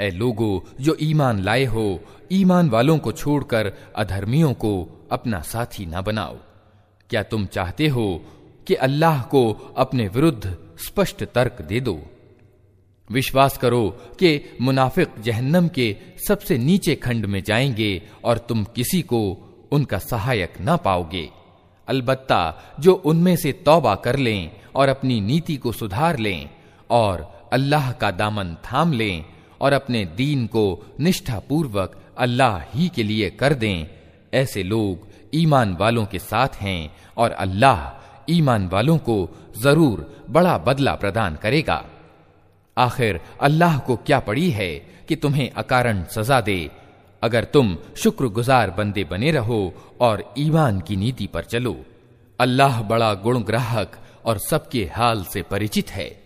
Speaker 1: ए लोगो जो ईमान लाए हो ईमान वालों को छोड़कर अधर्मियों को अपना साथी न बनाओ क्या तुम चाहते हो कि अल्लाह को अपने विरुद्ध स्पष्ट तर्क दे दो विश्वास करो कि मुनाफिक जहन्नम के सबसे नीचे खंड में जाएँगे और तुम किसी को उनका सहायक न पाओगे। अलबत्ता जो उनमें से तौबा कर लें और अपनी नीति को सुधार लें और अल्लाह का दामन थाम लें और अपने दीन को निष्ठापूर्वक अल्लाह ही के लिए कर दें, ऐसे लोग ईमान वालों के साथ हैं और अल्लाह ईमान वालों को ज़रूर बड़ा बदला प्रदान करेगा। आखिर अल्लाह को क्या पड़ी है कि तुम्हें अकारण सजा दे? अगर तुम शुक्रगुजार बंदे बने रहो और ईमान की नीति पर चलो, अल्लाह बड़ा गुण ग्राहक और सबके हाल से परिचित है।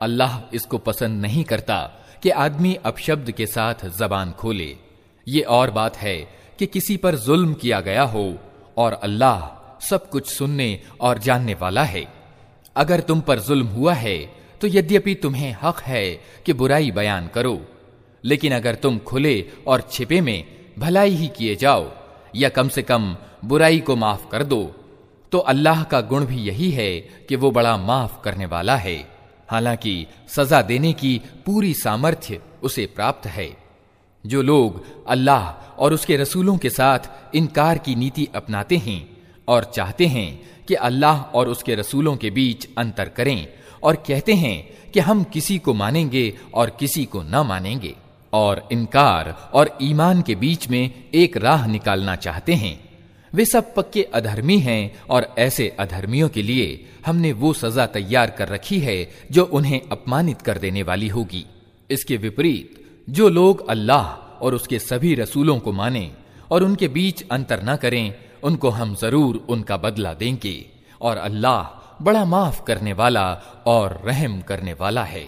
Speaker 1: अल्लाह इसको पसंद नहीं करता कि आदमी अपशब्द के साथ जबान खोले ये और बात है कि किसी पर जुल्म किया गया हो और अल्लाह सब कुछ सुनने और जानने वाला है अगर तुम पर जुल्म हुआ है तो यद्यपि तुम्हें हक है कि बुराई बयान करो। लेकिन अगर तुम खुले और छिपे में भलाई ही किए जाओ, या कम से कम बुराई को माफ़ कर दो तो अल्लाह का गुण भी यही है कि वो बड़ा माफ़ करने वाला है। हालाँकि सजा देने की पूरी सामर्थ्य उसे प्राप्त है। जो लोग अल्लाह और उसके रसूलों के साथ इनकार की नीति अपनाते हैं और चाहते हैं कि अल्लाह और उसके रसूलों के बीच अंतर करें और कहते हैं कि हम किसी को मानेंगे और किसी को न मानेंगे और इनकार और ईमान के बीच में एक राह निकालना चाहते हैं। वे सब पक्के अधर्मी हैं और ऐसे अधर्मियों के लिए हमने वो सजा तैयार कर रखी है जो उन्हें अपमानित कर देने वाली होगी। इसके विपरीत, जो लोग अल्लाह और उसके सभी रसूलों को माने और उनके बीच अंतर न करें उनको हम जरूर उनका बदला देंगे और अल्लाह बड़ा माफ करने वाला और रहम करने वाला है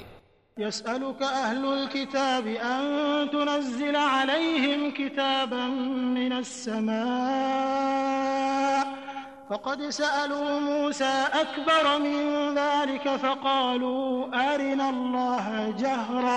Speaker 2: फ़क़द सअलू मूसा अकबर मिन ज़ालिक फ़क़ालू अरिना अल्लाह जहरा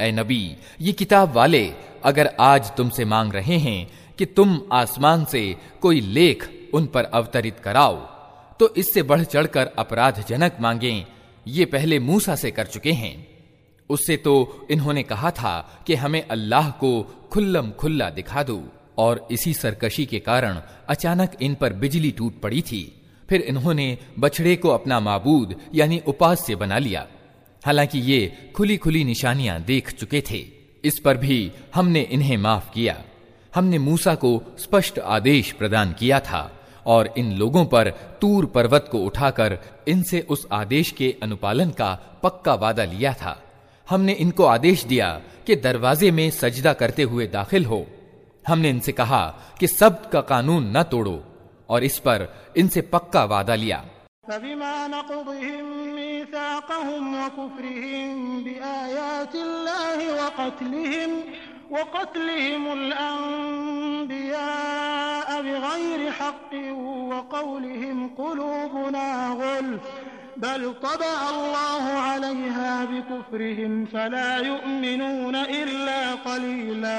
Speaker 1: ए नबी ये किताब वाले अगर आज तुमसे मांग रहे हैं कि तुम आसमान से कोई लेख उन पर अवतरित कराओ तो इससे बढ़ चढ़कर अपराधजनक मांगे ये पहले मूसा से कर चुके हैं उससे तो इन्होंने कहा था कि हमें अल्लाह को खुल्लम खुल्ला दिखा दो और इसी सरकशी के कारण अचानक इन पर बिजली टूट पड़ी थी। फिर इन्होंने बछड़े को अपना माबूद, यानी उपास्य बना लिया। हालाँकि ये खुली खुली निशानियाँ देख चुके थे। इस पर भी हमने इन्हें माफ़ किया। हमने मूसा को स्पष्ट आदेश प्रदान किया था और इन लोगों पर तूर पर्वत को उठाकर इनसे उस आदेश के अनुपालन का पक्का वादा लिया था। हमने इनको आदेश दिया कि दरवाजे में सजदा करते हुए दाखिल हो। हमने इनसे कहा कि सब का कानून न तोड़ो और इस पर इनसे पक्का वादा लिया
Speaker 2: बल अल्लाह अलैहा बिकुफ्रिहिम फला युमिनून इल्ला कलीला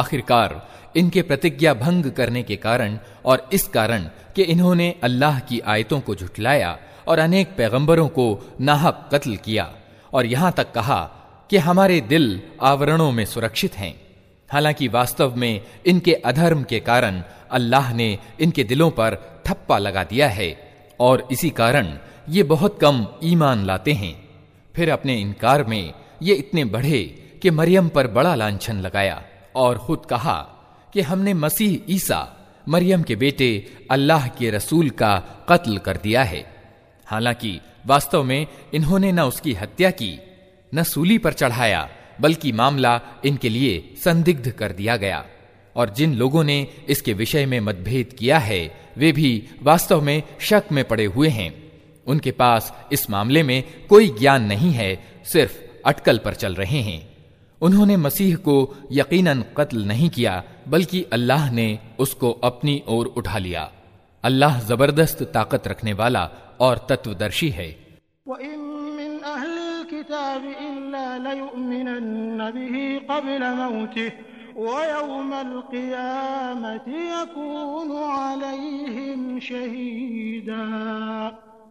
Speaker 1: आखिरकार इनके प्रतिज्ञा भंग करने के कारण और इस कारण कि इन्होंने अल्लाह की आयतों को झुठलाया और अनेक पैगंबरों को नाहक कत्ल किया और यहाँ तक कहा कि हमारे दिल आवरणों में सुरक्षित हैं। हालाँकि वास्तव में इनके अधर्म के कारण अल्लाह ने इनके दिलों पर ठप्पा लगा दिया है और इसी कारण ये बहुत कम ईमान लाते हैं। फिर अपने इनकार में ये इतने बढ़े कि मरियम पर बड़ा लांछन लगाया और खुद कहा कि हमने मसीह ईसा, मरियम के बेटे अल्लाह के रसूल का कत्ल कर दिया है। हालाँकि वास्तव में इन्होंने न उसकी हत्या की, न सूली पर चढ़ाया, बल्कि मामला इनके लिए संदिग्ध कर दिया गया। और जिन लोगों ने इसके विषय में मतभेद किया है, वे भी वास्तव में शक में पड़े हुए हैं। उनके पास इस मामले में कोई ज्ञान नहीं है, सिर्फ़ अटकल पर चल रहे हैं। उन्होंने मसीह को यकीनन कत्ल नहीं किया, बल्कि अल्लाह ने उसको अपनी ओर उठा लिया। अल्लाह ज़बरदस्त ताकत रखने वाला और तत्वदर्शी है।
Speaker 2: शहीदा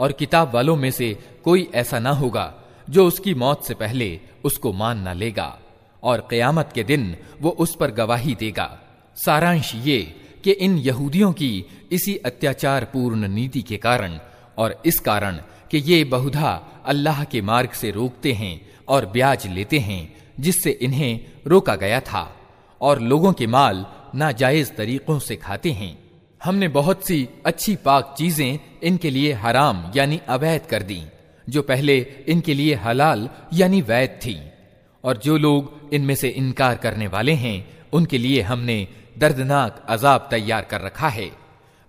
Speaker 1: और किताब वालों में से कोई ऐसा ना होगा, जो उसकी मौत से पहले उसको मान ना लेगा, और कयामत के दिन वो उस पर गवाही देगा। सारांश ये कि इन यहूदियों की इसी अत्याचार पूर्ण नीति के कारण और इस कारण कि ये बहुधा अल्लाह के मार्ग से रोकते हैं और ब्याज लेते हैं, जिससे इन्हें रोका गया था, और लोगों के माल नाजायज तरीकों से खाते हैं। हमने बहुत सी अच्छी पाक चीज़ें इनके लिए हराम, यानी अवैध कर दी, जो पहले इनके लिए हलाल, यानी वैध थी। और जो लोग इनमें से इनकार करने वाले हैं, उनके लिए हमने दर्दनाक अजाब तैयार कर रखा है।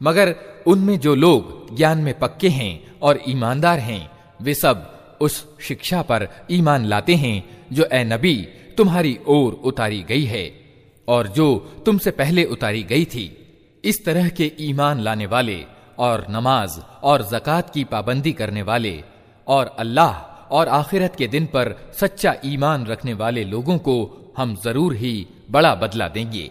Speaker 1: मगर उनमें जो लोग ज्ञान में पक्के हैं और ईमानदार हैं, वे सब उस शिक्षा पर ईमान लाते हैं, जो ए नबी तुम्हारी ओर उतारी गई है, और जो तुमसे पहले उतारी गई थी। इस तरह के ईमान लाने वाले और नमाज और जक़ात की पाबंदी करने वाले और अल्लाह और आखिरत के दिन पर सच्चा ईमान रखने वाले लोगों को हम जरूर ही बड़ा बदला देंगे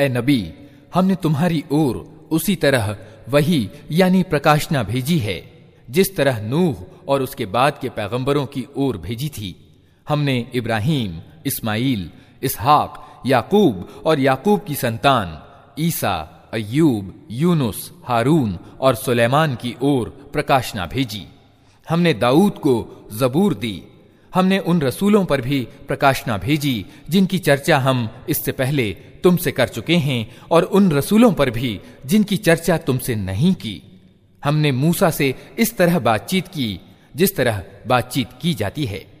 Speaker 1: ए नबी, हमने तुम्हारी ओर उसी तरह वही, यानी प्रकाशना भेजी है, जिस तरह नूह और उसके बाद के पैगंबरों की ओर भेजी थी। हमने इब्राहिम इस्माइल इसहाक, याकूब और याकूब की संतान, ईसा अयूब यूनुस, हारून और सुलेमान की ओर प्रकाशना भेजी। हमने दाऊद को जबूर दी। हमने उन रसूलों पर भी प्रकाशना भेजी, जिनकी चर्चा हम इससे पहले तुमसे कर चुके हैं और उन रसूलों पर भी, जिनकी चर्चा तुमसे नहीं की। हमने मूसा से इस तरह बातचीत की, जिस तरह बातचीत की जाती है।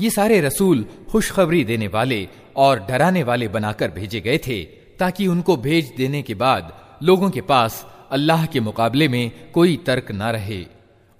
Speaker 1: ये सारे रसूल खुशखबरी देने वाले और डराने वाले बनाकर भेजे गए थे ताकि उनको भेज देने के बाद लोगों के पास अल्लाह के मुकाबले में कोई तर्क ना रहे।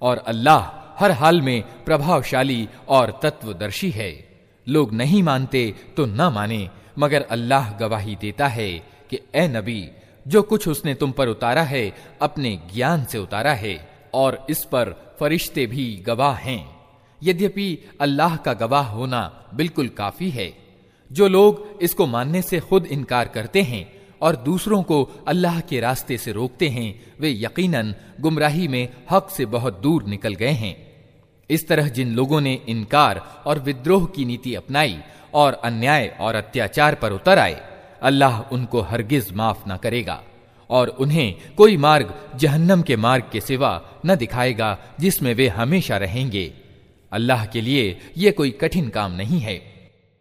Speaker 1: और अल्लाह हर हाल में प्रभावशाली और तत्वदर्शी है। लोग नहीं मानते तो न माने, मगर अल्लाह गवाही देता है कि, ए नबी, जो कुछ उसने तुम पर उतारा है, अपने ज्ञान से उतारा है, और इस पर फरिश्ते भी गवाह हैं। यद्यपि अल्लाह का गवाह होना बिल्कुल काफ़ी है। जो लोग इसको मानने से खुद इनकार करते हैं और दूसरों को अल्लाह के रास्ते से रोकते हैं, वे यकीनन गुमराही में हक से बहुत दूर निकल गए हैं। इस तरह जिन लोगों ने इनकार और विद्रोह की नीति अपनाई और अन्याय और अत्याचार पर उतर आए, अल्लाह उनको हरगिज माफ़ न करेगा और उन्हें कोई मार्ग जहन्नम के मार्ग के सिवा न दिखाएगा जिसमें वे हमेशा रहेंगे। अल्लाह के लिए यह कोई कठिन काम नहीं है।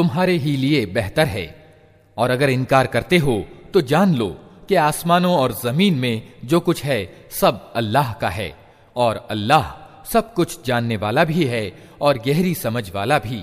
Speaker 1: तुम्हारे ही लिए बेहतर है। और अगर इनकार करते हो तो जान लो कि आसमानों और ज़मीन में जो कुछ है, सब अल्लाह का है। और अल्लाह सब कुछ जानने वाला भी है और गहरी समझ वाला भी।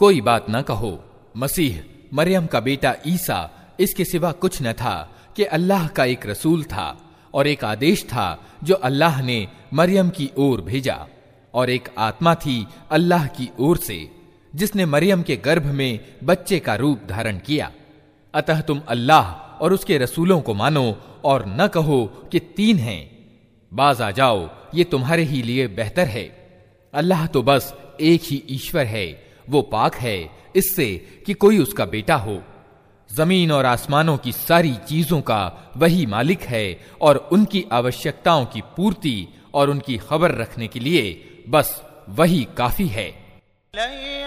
Speaker 1: कोई बात न कहो। मसीह, मरियम का बेटा ईसा, इसके सिवा कुछ न था कि अल्लाह का एक रसूल था और एक आदेश था जो अल्लाह ने मरियम की ओर भेजा और एक आत्मा थी अल्लाह की ओर से, जिसने मरियम के गर्भ में बच्चे का रूप धारण किया। अतः तुम अल्लाह और उसके रसूलों को मानो और न कहो कि तीन हैं। बाज आ जाओ, ये तुम्हारे ही लिए बेहतर है। अल्लाह तो बस एक ही ईश्वर है वो पाक है इससे कि कोई उसका बेटा हो जमीन और आसमानों की सारी चीजों का वही मालिक है और उनकी आवश्यकताओं की पूर्ति और उनकी खबर रखने के लिए बस वही काफी है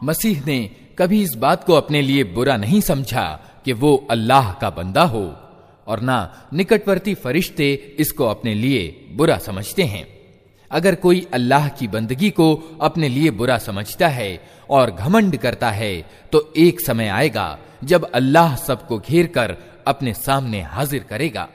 Speaker 1: मसीह ने कभी इस बात को अपने लिए बुरा नहीं समझा कि वो अल्लाह का बंदा हो और ना निकटवर्ती फरिश्ते इसको अपने लिए बुरा समझते हैं अगर कोई अल्लाह की बंदगी को अपने लिए बुरा समझता है और घमंड करता है तो एक समय आएगा जब अल्लाह सबको घेर कर अपने सामने हाजिर करेगा।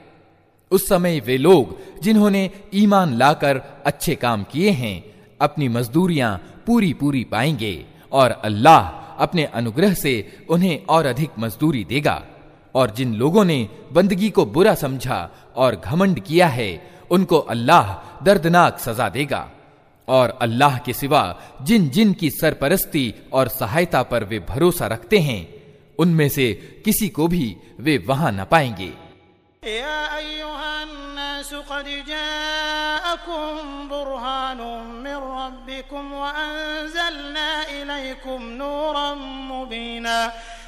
Speaker 1: उस समय वे लोग जिन्होंने ईमान लाकर अच्छे काम किए हैं, अपनी मजदूरियाँ पूरी पूरी पाएँगे और अल्लाह अपने अनुग्रह से उन्हें और अधिक मजदूरी देगा। और जिन लोगों ने बंदगी को बुरा समझा और घमंड किया है उनको अल्लाह दर्दनाक सजा देगा। और अल्लाह के सिवा जिन जिन की सरपरस्ती और सहायता पर वे भरोसा रखते हैं, उनमें से किसी को भी वे वहाँ न पाएँगे।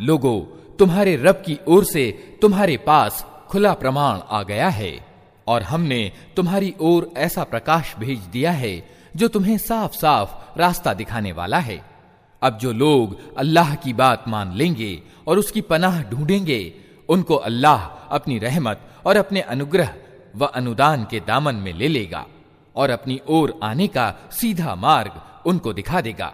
Speaker 1: लोगो तुम्हारे रब की ओर से तुम्हारे पास खुला प्रमाण आ गया है और हमने तुम्हारी ओर ऐसा प्रकाश भेज दिया है जो तुम्हें साफ साफ रास्ता दिखाने वाला है अब जो लोग अल्लाह की बात मान लेंगे और उसकी पनाह ढूंढेंगे, उनको अल्लाह अपनी रहमत और अपने अनुग्रह व अनुदान के दामन में ले लेगा और अपनी ओर आने का सीधा मार्ग उनको दिखा देगा।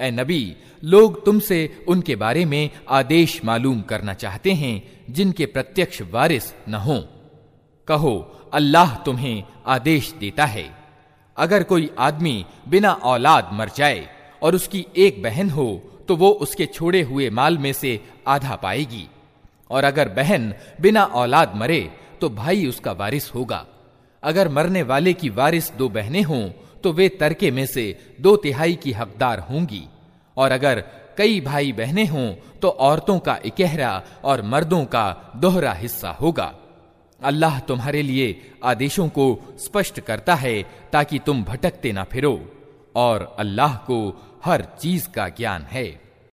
Speaker 1: ए नबी लोग तुमसे उनके बारे में आदेश मालूम करना चाहते हैं जिनके प्रत्यक्ष वारिस न हों कहो अल्लाह तुम्हें आदेश देता है। अगर कोई आदमी बिना औलाद मर जाए और उसकी एक बहन हो तो वो उसके छोड़े हुए माल में से आधा पाएगी। और अगर बहन बिना औलाद मरे तो भाई उसका वारिस होगा। अगर मरने वाले की वारिस दो बहनें हों तो वे तरके में से दो तिहाई की हकदार होंगी। और अगर कई भाई बहनें हों तो औरतों का इकहरा और मर्दों का दोहरा हिस्सा होगा। अल्लाह तुम्हारे लिए आदेशों को स्पष्ट करता है ताकि तुम भटकते ना फिरो, और अल्लाह को हर चीज़ का ज्ञान है।